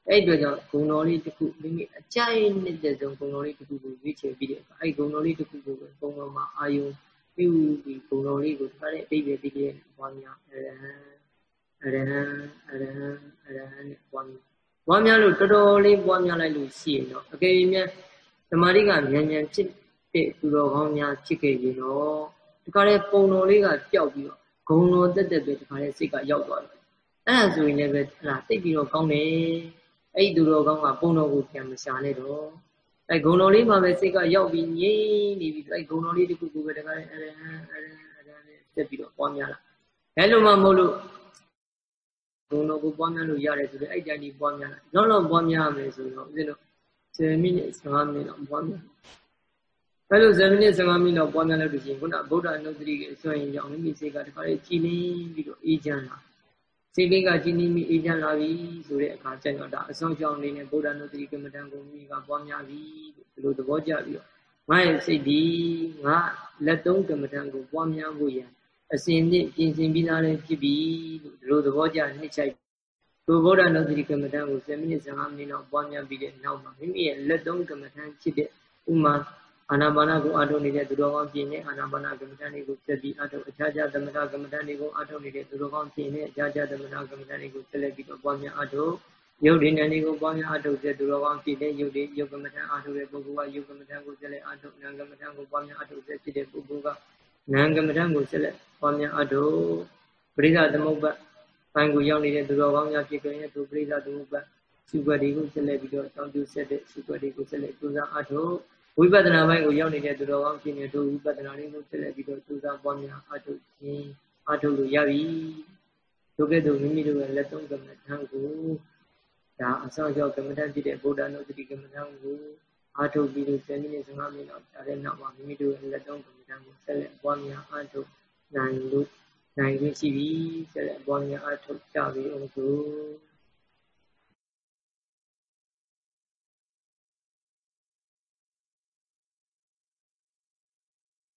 အဲ့အတွက်ကြောင့်ဂုံတော်လေးတစ်ခုမိမိအကြိုက်နေတဲ့ဆုံးဂုံတော်လေးတစ်ခုကိုရွေးချယ်ပြီးတဲ့အခါအဲ့ဂုံတော်လေးတစ်ခုကိုပဲဂုံတော်မှာအာယုံပြုပြီးဂုံတော်လေးကိုထားတဲ့အတိတ်ပဲတည်တဲ့ဘွားများအရဟံအရဟံအရဟံအရဟံနဲ့ဘွားများ ဘွားများလို့တော်တော်လေးဘွားများလိုက်လို့ရှိရင်တော့အကယ်၍များသမာဓိကမြန်မြန်ဖြစ်တဲ့သူတော်ကောင်းများဖြစ်ခဲ့ရင်တော့ဒီကနေ့ပုံတော်လေးကပျောက်ပြီးတော့ဂုံတော်တက်တက်ပဲဒီကနေ့စိတ်ကရောက်သွားတယ်အဲ့ဒါဆိုရင်လည်းပဲအဲ့ဒါသိပြီးတော့ကောင်းတယ်အဲ့ဒီသူတော်ကောင်းကပုံတော်ကိုပြန်မရှာနဲ့တော့အဲ့ဂုံတော်လေးမှာပဲစိတ်ကရောက်ပြီးငြိမ့်နေပြီအဲ့ဂုံတော်လေးတစ်ခုကိုပဲတခါအဲ့ဒါအဲ့ဒါအဲ့ဒါနဲ့တက်ပြီးတော့ပွားများလာအဲလိုမှမဟုတ်လို့ ဂုံတော်ကိုပွားများလို့ရတယ်ဆိုတော့အဲ့တိုင်းဒီပွားများလာတော့တော့ပွားများရမယ်ဆိုတော့ဦးဇင်းတို့10မိနစ်15မိနစ်တော့ပွားများအဲ့လို7မိနစ်15မိနစ်တော့ပွားများလို့ရှိရင်ခုနဗုဒ္ဓနုဒ္ဓတိရဲ့အစွမ်းရင်ကြောင့်မိမိစိတ်ကတခါလေကြည်လင်းပြီးတော့အေးချမ်းလာစိတ်လေးကကြည်နီးမိအေးချမ်းလာပြီဆိုတဲ့အခါကျတော့ဒါအဆောင်ကြောင့်နေနဲ့ဗုဒ္ဓနုတ္တိကမ္မဋ္ဌာန်းကိုမိကပွားများပြီဒီလိုသဘောကျပြီးတော့ငါရဲ့စိတ်ဒီငါလက်သုံးကမ္မဋ္ဌာန်းကိုပွားများဖို့ရန် အစဉ်နဲ့ပြင်ဆင်ပြီးသားလည်းဖြစ်ပြီလို့ဒီလိုသဘောကျနှစ်ချိုက်ဒုဗုဒ္ဓနုတ္တိကမ္မဋ္ဌာန်းကို7မိနစ်15မိနစ်လောက်ပွားများပြီးတဲ့နောက်မှာမိမိရဲ့လက်သုံးကမ္မဋ္ဌာန်းဖြစ်တဲ့ဥမာအာနာပါနကိုအားထုတ်နေတဲ့သူတော်ကောင်းပြင်နဲ့အာနာပါနကမ္မဋ္ဌာန်းတွေကိုဆက်ပြီးအားထုတ်အခြားခြားသမထကမ္မဋ္ဌာန်းတွေကိုအားထုတ်နေတဲ့သူတော်ကောင်းပြင်နဲ့အခြားခြားသမထကမ္မဋ္ဌာန်းတွေကိုဆက်လက်ပြီးတော့ပွားများအားထုတ်ယုတ်ဒီနံဒီကိုပွားများအထုတ်တဲ့သူတော်ကောင်းဖြစ်တဲ့ယုတ်ဒီယုတ်ကမ္မထံအထုတ်တဲ့ပုဂ္ဂိုလ်ကယုတ်ကမ္မထံကိုဆက်လက်အထုတ်နံကမ္မထံကိုပွားများအထုတ်တဲ့ဖြစ်တဲ့ပုဂ္ဂိုလ်က နံကမ္မထံကိုဆက်လက်ပွားများအထုတ်ပရိသသမုပ္ပတ်ပိုင်းကိုရောက်နေတဲ့သူတော်ကောင်းများဖြစ်ကြရင်သူပရိသသမုပ္ပတ်စုွက်တွေကိုဆက်လက်ပြီးတော့တောင်းကျဆက်တဲ့စုွက်တွေကိုဆက်လက်ကြိုးစားအထုတ်ဝိပဿနာပိုင်းကိုရောက်နေတဲ့သူတော်ကောင်းဖြစ်နေသူဝိပဿနာလေးကိုဆက်လက်ပြီးတော့ကြိုးစားပွားများအထုတ်ခြင်းအထုတ်လို့ရပြီတို့ကဲ့သို့မိမိတို့ရဲ့လက်သုံးကမ္မထံကိုဒါအစောရောက်ကမ္မထဖြစ်တဲ့ဗုဒ္ဓနုတ္တိကမ္မထကိုအားထုတ်ပြီးလို့10မိနစ်15မိနစ်လောက်ကြာတဲ့နောက်မှာမိမိတို့ရဲ့လက်သုံးကမ္မထကိုဆက်လက်ပွားများအားထုတ်နိုင်လို့နိုင်ရရှိပြီဆက်လက်ပွားများအားထုတ်ကြပြီးအောင်လို့